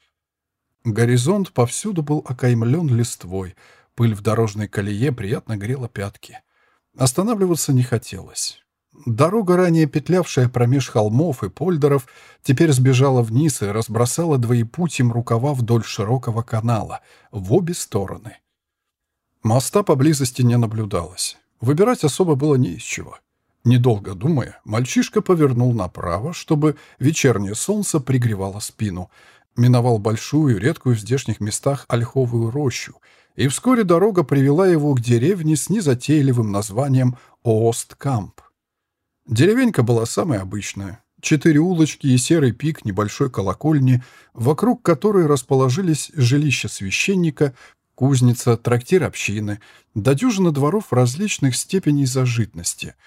Горизонт повсюду был окаймлен листвой, пыль в дорожной колее приятно грела пятки. Останавливаться не хотелось. Дорога, ранее петлявшая промеж холмов и польдеров, теперь сбежала вниз и разбросала двоепутьем рукава вдоль широкого канала, в обе стороны. Моста поблизости не наблюдалось. Выбирать особо было не из чего. Недолго думая, мальчишка повернул направо, чтобы вечернее солнце пригревало спину, миновал большую, редкую в здешних местах ольховую рощу, и вскоре дорога привела его к деревне с незатейливым названием Оосткамп. Деревенька была самая обычная. Четыре улочки и серый пик небольшой колокольни, вокруг которой расположились жилища священника, кузница, трактир общины, до дюжина дворов различных степеней зажитности —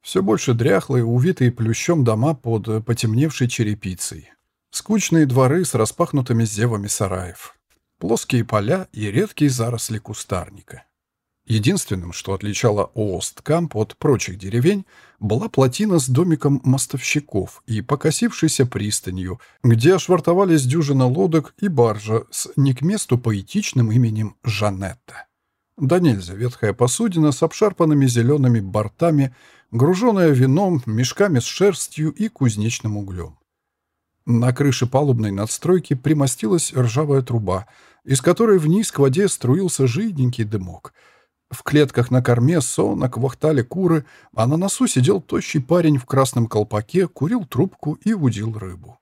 Все больше дряхлые, увитые плющом дома под потемневшей черепицей. Скучные дворы с распахнутыми зевами сараев. Плоские поля и редкие заросли кустарника. Единственным, что отличало Оосткамп от прочих деревень, была плотина с домиком мостовщиков и покосившейся пристанью, где ошвартовались дюжина лодок и баржа с не к месту поэтичным именем Жанетта. Да нельзя ветхая посудина с обшарпанными зелеными бортами, груженная вином, мешками с шерстью и кузнечным углем. На крыше палубной надстройки примостилась ржавая труба, из которой вниз к воде струился жиденький дымок — в клетках на корме сонно квахтали куры, а на носу сидел тощий парень в красном колпаке, курил трубку и удил рыбу.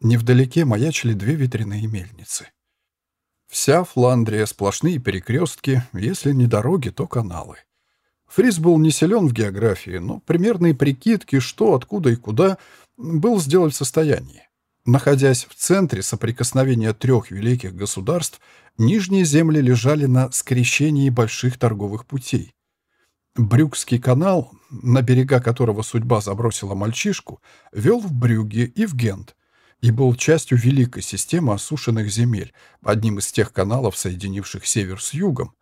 Невдалеке маячили две ветряные мельницы. Вся Фландрия — сплошные перекрестки, если не дороги, то каналы. Фрис был не силен в географии, но примерные прикидки, что, откуда и куда, был сделать в состоянии. Находясь в центре соприкосновения трех великих государств, нижние земли лежали на скрещении больших торговых путей. Брюгский канал, на берега которого судьба забросила мальчишку, вел в Брюгге и в Гент и был частью великой системы осушенных земель, одним из тех каналов, соединивших север с югом,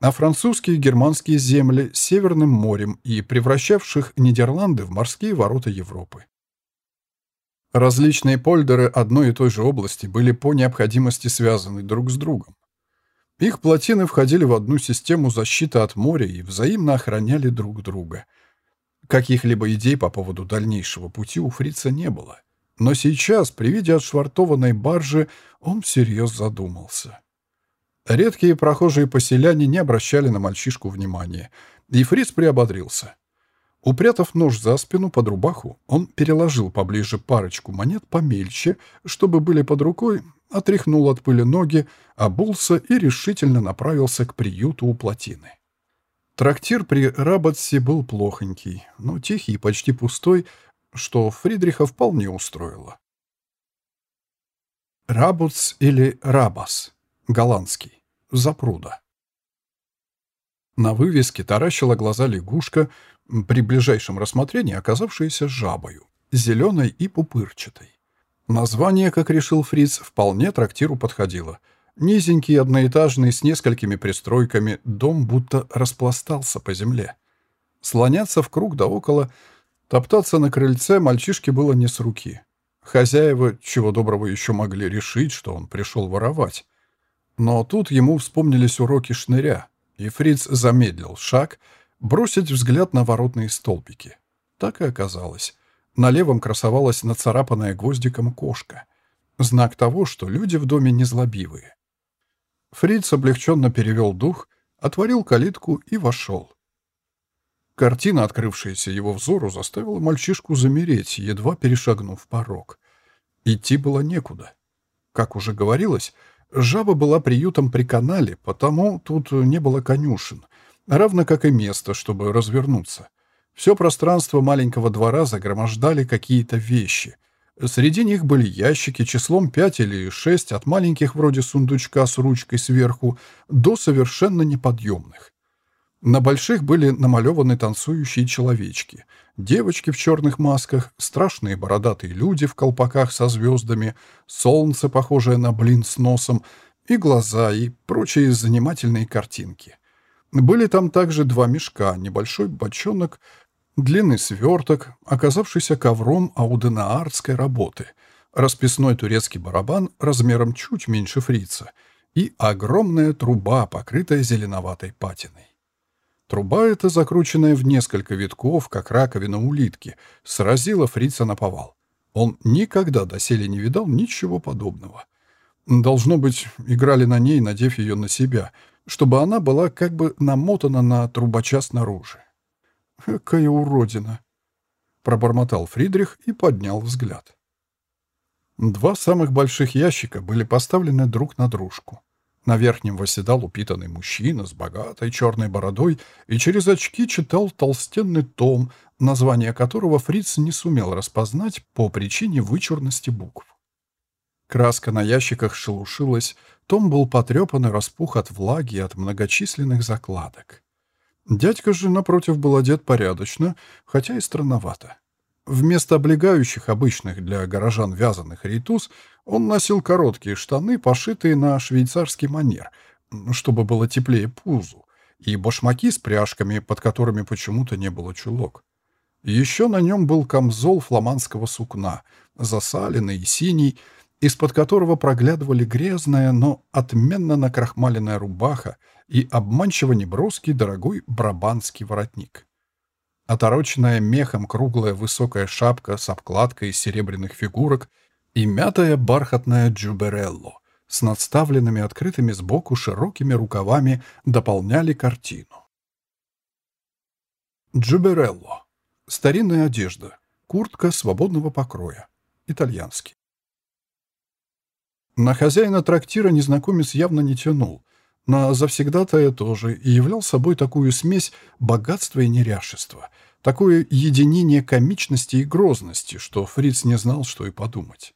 а французские и германские земли с Северным морем и превращавших Нидерланды в морские ворота Европы. Различные польдеры одной и той же области были по необходимости связаны друг с другом. Их плотины входили в одну систему защиты от моря и взаимно охраняли друг друга. Каких-либо идей по поводу дальнейшего пути у фрица не было. Но сейчас, при виде отшвартованной баржи, он всерьез задумался. Редкие прохожие поселяне не обращали на мальчишку внимания, и фриц приободрился. Упрятав нож за спину под рубаху, он переложил поближе парочку монет помельче, чтобы были под рукой, отряхнул от пыли ноги, обулся и решительно направился к приюту у плотины. Трактир при Рабатсе был плохонький, но тихий и почти пустой, что Фридриха вполне устроило. Рабутс или Рабас, голландский, запруда. На вывеске таращила глаза лягушка, при ближайшем рассмотрении оказавшаяся жабою, зеленой и пупырчатой. Название, как решил Фриц, вполне трактиру подходило. Низенький, одноэтажный, с несколькими пристройками, дом будто распластался по земле. Слоняться в круг да около, топтаться на крыльце мальчишке было не с руки. Хозяева, чего доброго, еще могли решить, что он пришел воровать. Но тут ему вспомнились уроки шныря, и Фриц замедлил шаг — бросить взгляд на воротные столбики. Так и оказалось. На левом красовалась нацарапанная гвоздиком кошка. Знак того, что люди в доме незлобивые. Фриц облегченно перевел дух, отворил калитку и вошел. Картина, открывшаяся его взору, заставила мальчишку замереть, едва перешагнув порог. Идти было некуда. Как уже говорилось, жаба была приютом при канале, потому тут не было конюшен — равно как и место, чтобы развернуться. Все пространство маленького двора загромождали какие-то вещи. Среди них были ящики числом 5 или 6, от маленьких вроде сундучка с ручкой сверху до совершенно неподъемных. На больших были намалеваны танцующие человечки, девочки в черных масках, страшные бородатые люди в колпаках со звездами, солнце, похожее на блин с носом, и глаза, и прочие занимательные картинки. Были там также два мешка, небольшой бочонок, длинный сверток, оказавшийся ковром ауденаарской работы, расписной турецкий барабан размером чуть меньше фрица и огромная труба, покрытая зеленоватой патиной. Труба эта, закрученная в несколько витков, как раковина улитки, сразила фрица на повал. Он никогда доселе не видал ничего подобного. Должно быть, играли на ней, надев ее на себя — чтобы она была как бы намотана на трубача снаружи. «Какая уродина!» — пробормотал Фридрих и поднял взгляд. Два самых больших ящика были поставлены друг на дружку. На верхнем восседал упитанный мужчина с богатой черной бородой и через очки читал толстенный том, название которого Фриц не сумел распознать по причине вычурности букв. Краска на ящиках шелушилась, том был потрепан и распух от влаги и от многочисленных закладок. Дядька же, напротив, был одет порядочно, хотя и странновато. Вместо облегающих обычных для горожан вязаных рейтуз он носил короткие штаны, пошитые на швейцарский манер, чтобы было теплее пузу, и башмаки с пряжками, под которыми почему-то не было чулок. Еще на нем был камзол фламандского сукна, засаленный и синий, из-под которого проглядывали грязная, но отменно накрахмаленная рубаха и обманчиво неброский дорогой брабанский воротник. Отороченная мехом круглая высокая шапка с обкладкой из серебряных фигурок и мятая бархатная джуберелло с надставленными открытыми сбоку широкими рукавами дополняли картину. Джуберелло. Старинная одежда. Куртка свободного покроя. Итальянский. На хозяина трактира незнакомец явно не тянул. На завсегдатая тоже и являл собой такую смесь богатства и неряшества, такое единение комичности и грозности, что Фриц не знал, что и подумать.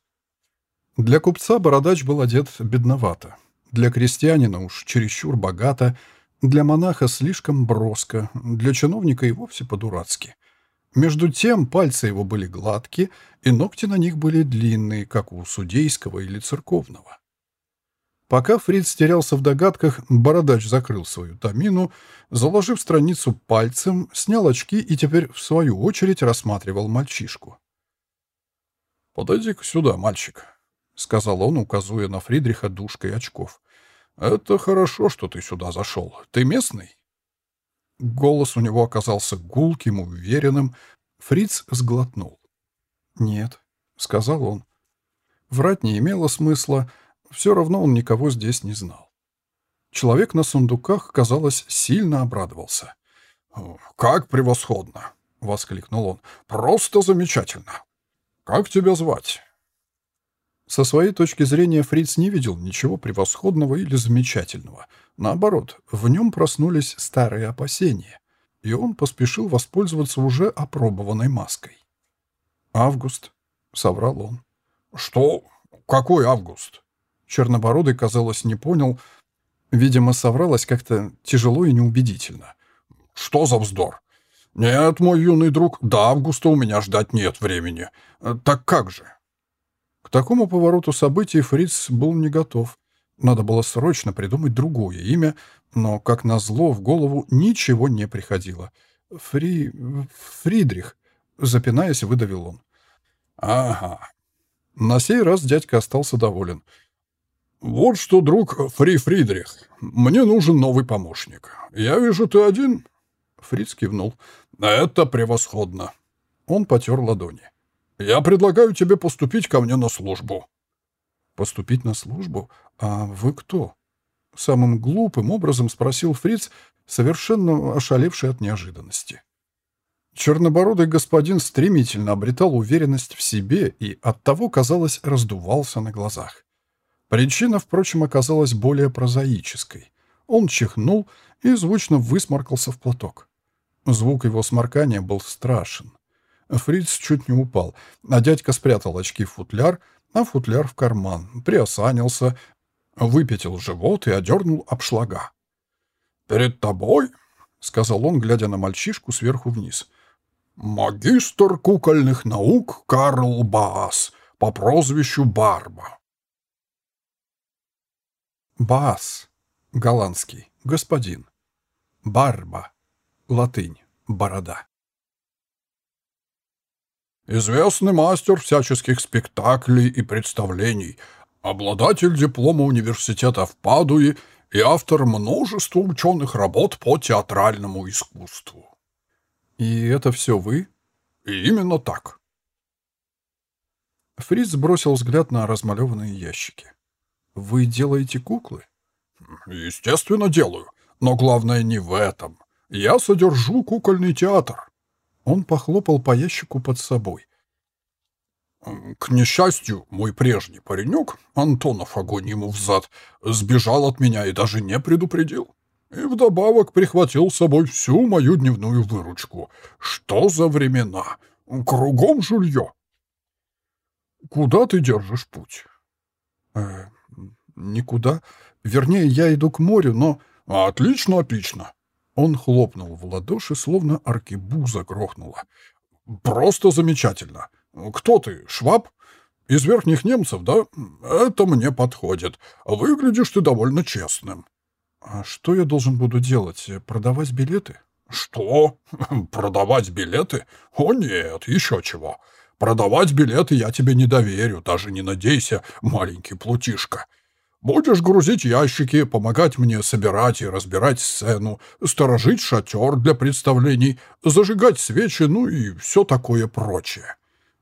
Для купца бородач был одет бедновато, для крестьянина уж чересчур богато, для монаха слишком броско, для чиновника и вовсе по-дурацки. Между тем пальцы его были гладкие, и ногти на них были длинные, как у судейского или церковного. Пока Фриц терялся в догадках, бородач закрыл свою тамину, заложив страницу пальцем, снял очки и теперь, в свою очередь, рассматривал мальчишку. «Подойди-ка сюда, мальчик», — сказал он, указывая на Фридриха душкой очков. «Это хорошо, что ты сюда зашел. Ты местный?» Голос у него оказался гулким, уверенным. Фриц сглотнул. «Нет», — сказал он. Врать не имело смысла, все равно он никого здесь не знал. Человек на сундуках, казалось, сильно обрадовался. «Как превосходно!» — воскликнул он. «Просто замечательно! Как тебя звать?» Со своей точки зрения Фриц не видел ничего превосходного или замечательного — Наоборот, в нем проснулись старые опасения, и он поспешил воспользоваться уже опробованной маской. «Август», — соврал он. «Что? Какой август?» Чернобородый, казалось, не понял. Видимо, совралось как-то тяжело и неубедительно. «Что за вздор? Нет, мой юный друг, до августа у меня ждать нет времени. Так как же?» Такому повороту событий Фриц был не готов. Надо было срочно придумать другое имя, но, как назло, в голову ничего не приходило. «Фри... Фридрих», — запинаясь, выдавил он. «Ага». На сей раз дядька остался доволен. «Вот что, друг Фри Фридрих, мне нужен новый помощник. Я вижу, ты один?» Фриц кивнул. «Это превосходно». Он потер ладони. «Я предлагаю тебе поступить ко мне на службу». «Поступить на службу? А вы кто?» Самым глупым образом спросил Фриц, совершенно ошалевший от неожиданности. Чернобородый господин стремительно обретал уверенность в себе и оттого, казалось, раздувался на глазах. Причина, впрочем, оказалась более прозаической. Он чихнул и звучно высморкался в платок. Звук его сморкания был страшен. Фриц чуть не упал, а дядька спрятал очки в футляр, а футляр в карман, приосанился, выпятил живот и одернул обшлага. «Перед тобой», — сказал он, глядя на мальчишку сверху вниз, — «магистр кукольных наук Карл Баас по прозвищу Барба». Баас, голландский, господин. Барба, латынь, борода. Известный мастер всяческих спектаклей и представлений, обладатель диплома университета в Падуе и автор множества ученых работ по театральному искусству. И это все вы? И именно так. Фриц бросил взгляд на размалеванные ящики. «Вы делаете куклы?» «Естественно, делаю. Но главное не в этом. Я содержу кукольный театр. Он похлопал по ящику под собой. К несчастью, мой прежний паренек, Антонов огонь ему взад, сбежал от меня и даже не предупредил. И вдобавок прихватил с собой всю мою дневную выручку. Что за времена? Кругом жулье. Куда ты держишь путь? Э, никуда. Вернее, я иду к морю, но... Отлично, отлично. Он хлопнул в ладоши, словно аркебуза грохнула. «Просто замечательно! Кто ты, Шваб? Из верхних немцев, да? Это мне подходит. Выглядишь ты довольно честным». «А что я должен буду делать? Продавать билеты?» «Что? Продавать билеты? О нет, еще чего. Продавать билеты я тебе не доверю, даже не надейся, маленький плутишка. Будешь грузить ящики, помогать мне собирать и разбирать сцену, сторожить шатер для представлений, зажигать свечи, ну и все такое прочее.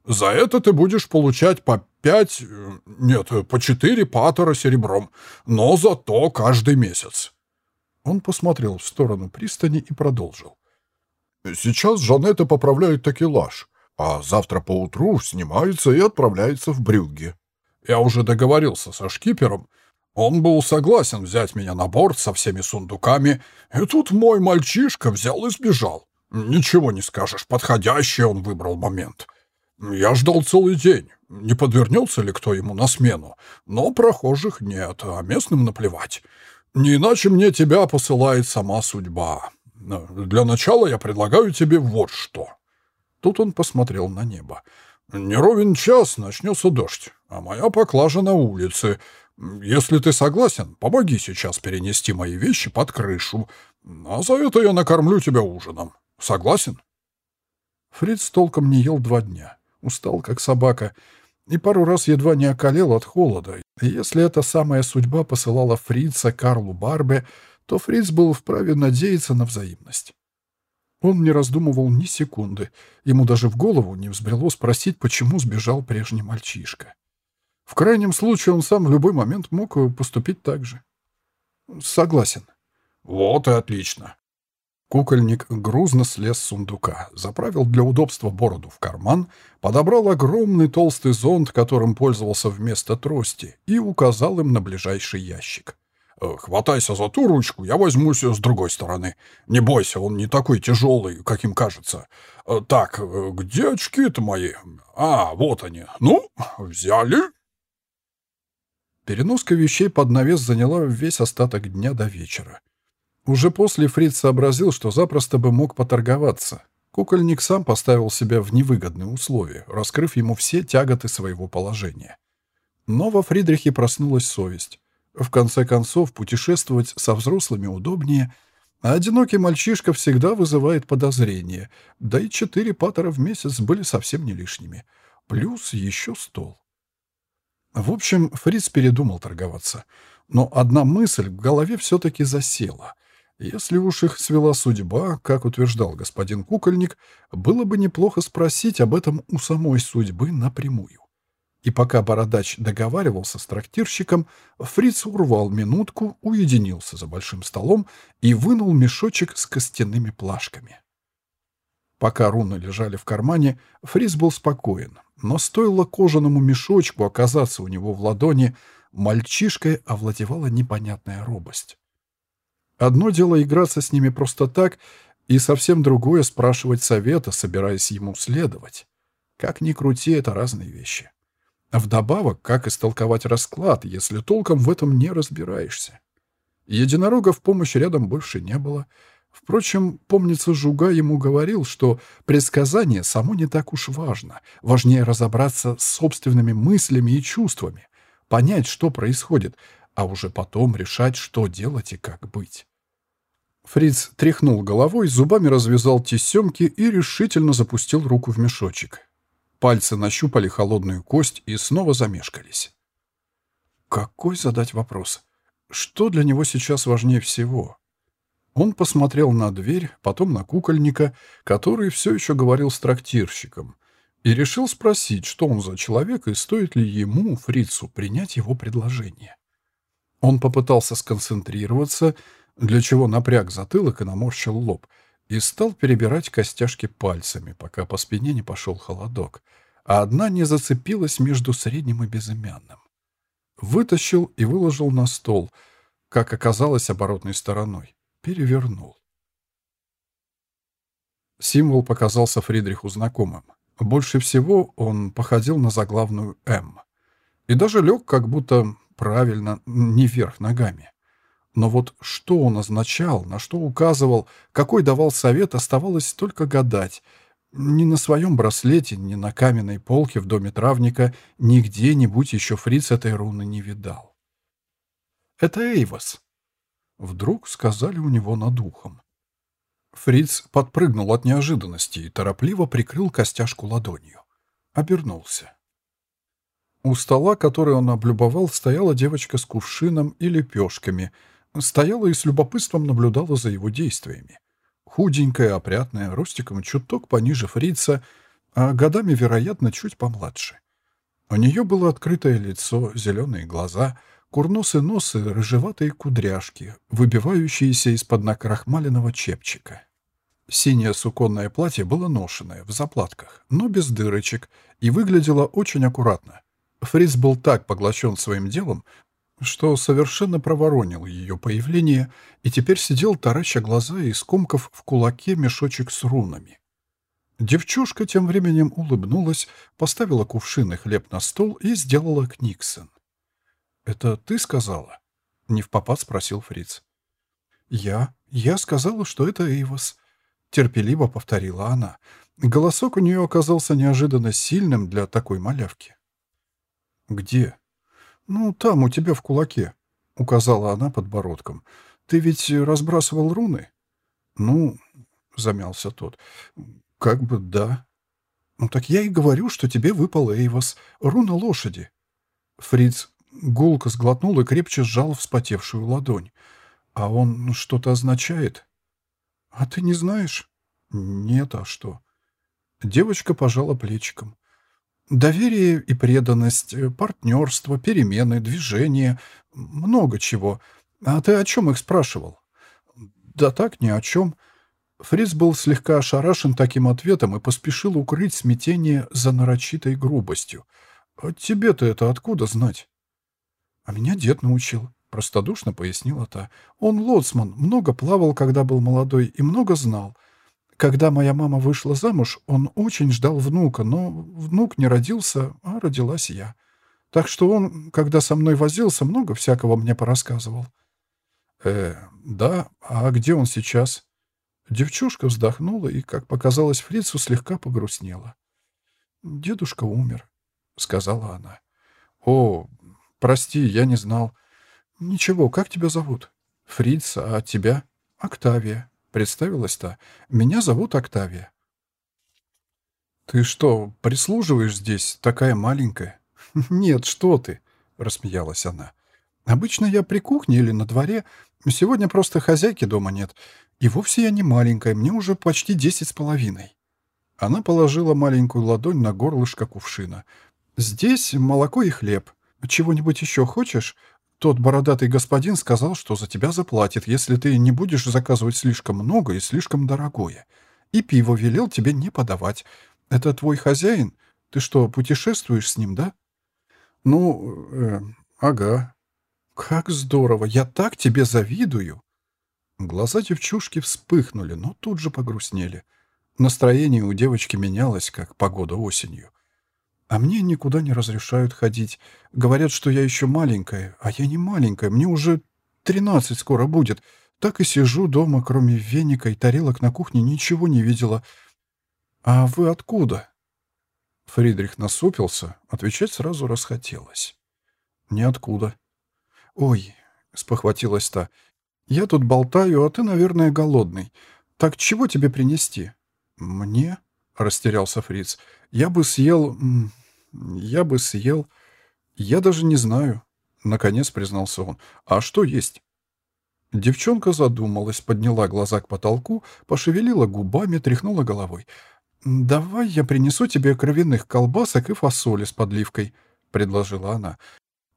За это ты будешь получать по пять, э, нет, по четыре патера серебром, но зато каждый месяц. Он посмотрел в сторону пристани и продолжил. Сейчас Жанетта поправляет такелаж, а завтра поутру снимается и отправляется в Брюгге. Я уже договорился со шкипером, он был согласен взять меня на борт со всеми сундуками, и тут мой мальчишка взял и сбежал. Ничего не скажешь, подходящий он выбрал момент. Я ждал целый день, не подвернется ли кто ему на смену, но прохожих нет, а местным наплевать. Не иначе мне тебя посылает сама судьба. Для начала я предлагаю тебе вот что. Тут он посмотрел на небо. Не ровен час начнется дождь, а моя поклажа на улице — если ты согласен, помоги сейчас перенести мои вещи под крышу, а за это я накормлю тебя ужином. Согласен?» Фриц толком не ел два дня. Устал, как собака, и пару раз едва не околел от холода. Если эта самая судьба посылала Фрица Карлу Барбе, то Фриц был вправе надеяться на взаимность. Он не раздумывал ни секунды. Ему даже в голову не взбрело спросить, почему сбежал прежний мальчишка. В крайнем случае он сам в любой момент мог поступить так же. Согласен. Вот и отлично. Кукольник грузно слез с сундука, заправил для удобства бороду в карман, подобрал огромный толстый зонт, которым пользовался вместо трости, и указал им на ближайший ящик. «Э, «Хватайся за ту ручку, я возьмусь с другой стороны. Не бойся, он не такой тяжелый, каким кажется. Э, так, э, где очки-то мои? А, вот они. Ну, взяли?» Переноска вещей под навес заняла весь остаток дня до вечера. Уже после Фриц сообразил, что запросто бы мог поторговаться. Кукольник сам поставил себя в невыгодные условия, раскрыв ему все тяготы своего положения. Но во Фридрихе проснулась совесть. В конце концов, путешествовать со взрослыми удобнее, а одинокий мальчишка всегда вызывает подозрения, да и четыре патера в месяц были совсем не лишними. Плюс еще стол. В общем, Фриц передумал торговаться. Но одна мысль в голове все-таки засела. Если уж их свела судьба, как утверждал господин Кукольник, было бы неплохо спросить об этом у самой судьбы напрямую. И пока Бородач договаривался с трактирщиком, Фриц урвал минутку, уединился за большим столом и вынул мешочек с костяными плашками. Пока руны лежали в кармане, Фриц был спокоен, но стоило кожаному мешочку оказаться у него в ладони, мальчишкой овладевала непонятная робость. Одно дело играться с ними просто так, и совсем другое — спрашивать совета, собираясь ему следовать. Как ни крути, это разные вещи. Вдобавок, как истолковать расклад, если толком в этом не разбираешься? Единорога в помощь рядом больше не было — Впрочем, помнится, Жуга ему говорил, что предсказание само не так уж важно. Важнее разобраться с собственными мыслями и чувствами, понять, что происходит, а уже потом решать, что делать и как быть. Фриц тряхнул головой, зубами развязал тесемки и решительно запустил руку в мешочек. Пальцы нащупали холодную кость и снова замешкались. Какой задать вопрос? Что для него сейчас важнее всего? Он посмотрел на дверь, потом на кукольника, который все еще говорил с трактирщиком, и решил спросить, что он за человек и стоит ли ему, фрицу, принять его предложение. Он попытался сконцентрироваться, для чего напряг затылок и наморщил лоб, и стал перебирать костяшки пальцами, пока по спине не пошел холодок, а одна не зацепилась между средним и безымянным. Вытащил и выложил на стол, как оказалось оборотной стороной перевернул. Символ показался Фридриху знакомым. Больше всего он походил на заглавную «М». И даже лег как будто правильно, не вверх ногами. Но вот что он означал, на что указывал, какой давал совет, оставалось только гадать. Ни на своем браслете, ни на каменной полке в доме травника нигде-нибудь еще фриц этой руны не видал. «Это Эйвас», — вдруг сказали у него над ухом. Фриц подпрыгнул от неожиданности и торопливо прикрыл костяшку ладонью. Обернулся. У стола, который он облюбовал, стояла девочка с кувшином и лепешками. Стояла и с любопытством наблюдала за его действиями. Худенькая, опрятная, ростиком чуток пониже фрица, а годами, вероятно, чуть помладше. У нее было открытое лицо, зеленые глаза, курносый нос и рыжеватые кудряшки, выбивающиеся из-под накрахмаленного чепчика. Синее суконное платье было ношенное, в заплатках, но без дырочек, и выглядело очень аккуратно. Фриц был так поглощен своим делом, что совершенно проворонил ее появление и теперь сидел, тараща глаза и скомкав в кулаке мешочек с рунами. Девчушка тем временем улыбнулась, поставила кувшин и хлеб на стол и сделала книксон. «Это ты сказала?» — не в попад спросил Фриц. «Я? Я сказала, что это Эйвас», — терпеливо повторила она. Голосок у нее оказался неожиданно сильным для такой малявки. «Где?» «Ну, там, у тебя в кулаке», — указала она подбородком. «Ты ведь разбрасывал руны?» «Ну...» — замялся тот. «Как бы да». «Ну так я и говорю, что тебе выпал Эйвас, руна лошади». Фриц гулко сглотнул и крепче сжал вспотевшую ладонь. «А он что-то означает?» «А ты не знаешь?» «Нет, а что?» Девочка пожала плечиком. Доверие и преданность, партнерство, перемены, движение, много чего. А ты о чем их спрашивал? Да так, ни о чем. Фриц был слегка ошарашен таким ответом и поспешил укрыть смятение за нарочитой грубостью. «А тебе-то это откуда знать?» «А меня дед научил», — простодушно пояснила та. «Он лоцман, много плавал, когда был молодой, и много знал. Когда моя мама вышла замуж, он очень ждал внука, но внук не родился, а родилась я. Так что он, когда со мной возился, много всякого мне порассказывал. «Э, да, а где он сейчас?» Девчушка вздохнула и, как показалось Фрицу, слегка погрустнела. «Дедушка умер», — сказала она. «О, прости, я не знал. Ничего, как тебя зовут?» «Фриц, а тебя?» «Октавия». Представилась та. «Меня зовут Октавия». «Ты что, прислуживаешь здесь, такая маленькая?» «Нет, что ты!» — рассмеялась она. «Обычно я при кухне или на дворе. Сегодня просто хозяйки дома нет. И вовсе я не маленькая, мне уже почти десять с половиной». Она положила маленькую ладонь на горлышко кувшина. «Здесь молоко и хлеб. Чего-нибудь еще хочешь? Тот бородатый господин сказал, что за тебя заплатит, если ты не будешь заказывать слишком много и слишком дорогое. И пиво велел тебе не подавать. Это твой хозяин? Ты что, путешествуешь с ним, да? Ну, э, ага. Как здорово! Я так тебе завидую!» Глаза девчушки вспыхнули, но тут же погрустнели. Настроение у девочки менялось, как погода осенью. А мне никуда не разрешают ходить. Говорят, что я еще маленькая. А я не маленькая, мне уже тринадцать скоро будет. Так и сижу дома, кроме веника и тарелок на кухне, ничего не видела. А вы откуда?» Фридрих насупился. Отвечать сразу расхотелось. «Ниоткуда». «Ой», — спохватилась та, — «я тут болтаю, а ты, наверное, голодный. Так чего тебе принести?» «Мне?» — растерялся Фриц. «Я бы съел... Я бы съел... Я даже не знаю, — наконец признался он. А что есть? Девчонка задумалась, подняла глаза к потолку, пошевелила губами, тряхнула головой. «Давай я принесу тебе кровяных колбасок и фасоли с подливкой», — предложила она.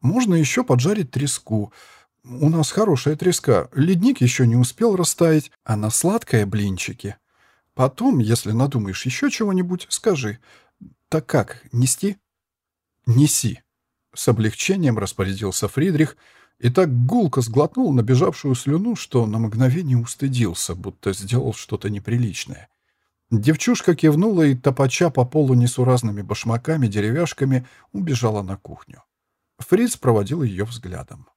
«Можно еще поджарить треску. У нас хорошая треска, ледник еще не успел растаять, а на сладкое блинчики. Потом, если надумаешь еще чего-нибудь, скажи. Так как, нести?» «Неси!» С облегчением распорядился Фридрих и так гулко сглотнул набежавшую слюну, что на мгновение устыдился, будто сделал что-то неприличное. Девчушка кивнула и, топача по полу несуразными башмаками, деревяшками, убежала на кухню. Фриц проводил ее взглядом.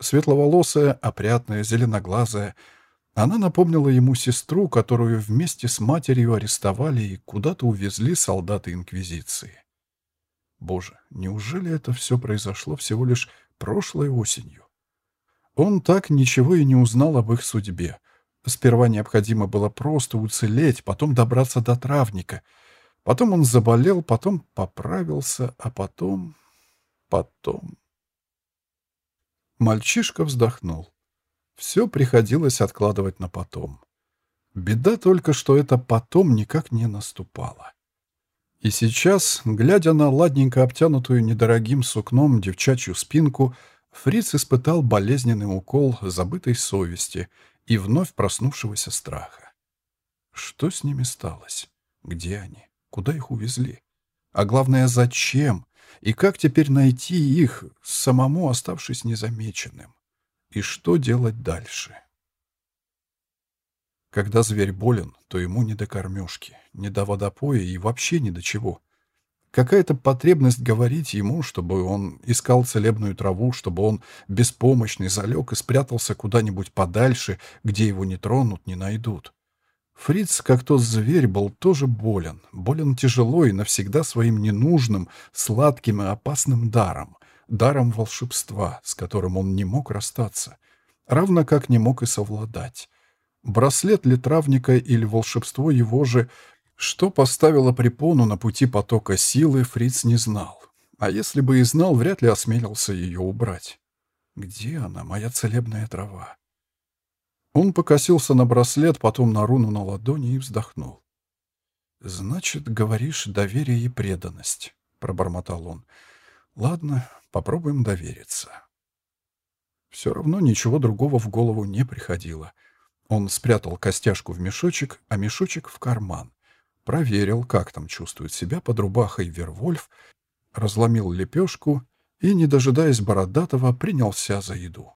Светловолосая, опрятная, зеленоглазая. Она напомнила ему сестру, которую вместе с матерью арестовали и куда-то увезли солдаты Инквизиции. Боже, неужели это все произошло всего лишь прошлой осенью? Он так ничего и не узнал об их судьбе. Сперва необходимо было просто уцелеть, потом добраться до травника. Потом он заболел, потом поправился, а потом... потом... Мальчишка вздохнул. Все приходилось откладывать на потом. Беда только, что это потом никак не наступало. И сейчас, глядя на ладненько обтянутую недорогим сукном девчачью спинку, Фриц испытал болезненный укол забытой совести и вновь проснувшегося страха. Что с ними сталось? Где они? Куда их увезли? А главное, зачем? И как теперь найти их, самому оставшись незамеченным? И что делать дальше? Когда зверь болен, то ему не до кормежки, не до водопоя и вообще ни до чего. Какая-то потребность говорить ему, чтобы он искал целебную траву, чтобы он беспомощный залег и спрятался куда-нибудь подальше, где его не тронут, не найдут. Фриц, как тот зверь, был тоже болен. Болен тяжело и навсегда своим ненужным, сладким и опасным даром. Даром волшебства, с которым он не мог расстаться. Равно как не мог и совладать. Браслет ли травника или волшебство его же, что поставило препону на пути потока силы, Фриц не знал. А если бы и знал, вряд ли осмелился ее убрать. Где она, моя целебная трава? Он покосился на браслет, потом на руну на ладони и вздохнул. «Значит, говоришь, доверие и преданность», — пробормотал он. «Ладно, попробуем довериться». Все равно ничего другого в голову не приходило. Он спрятал костяшку в мешочек, а мешочек в карман. Проверил, как там чувствует себя под рубахой Вервольф, разломил лепешку и, не дожидаясь Бородатого, принялся за еду.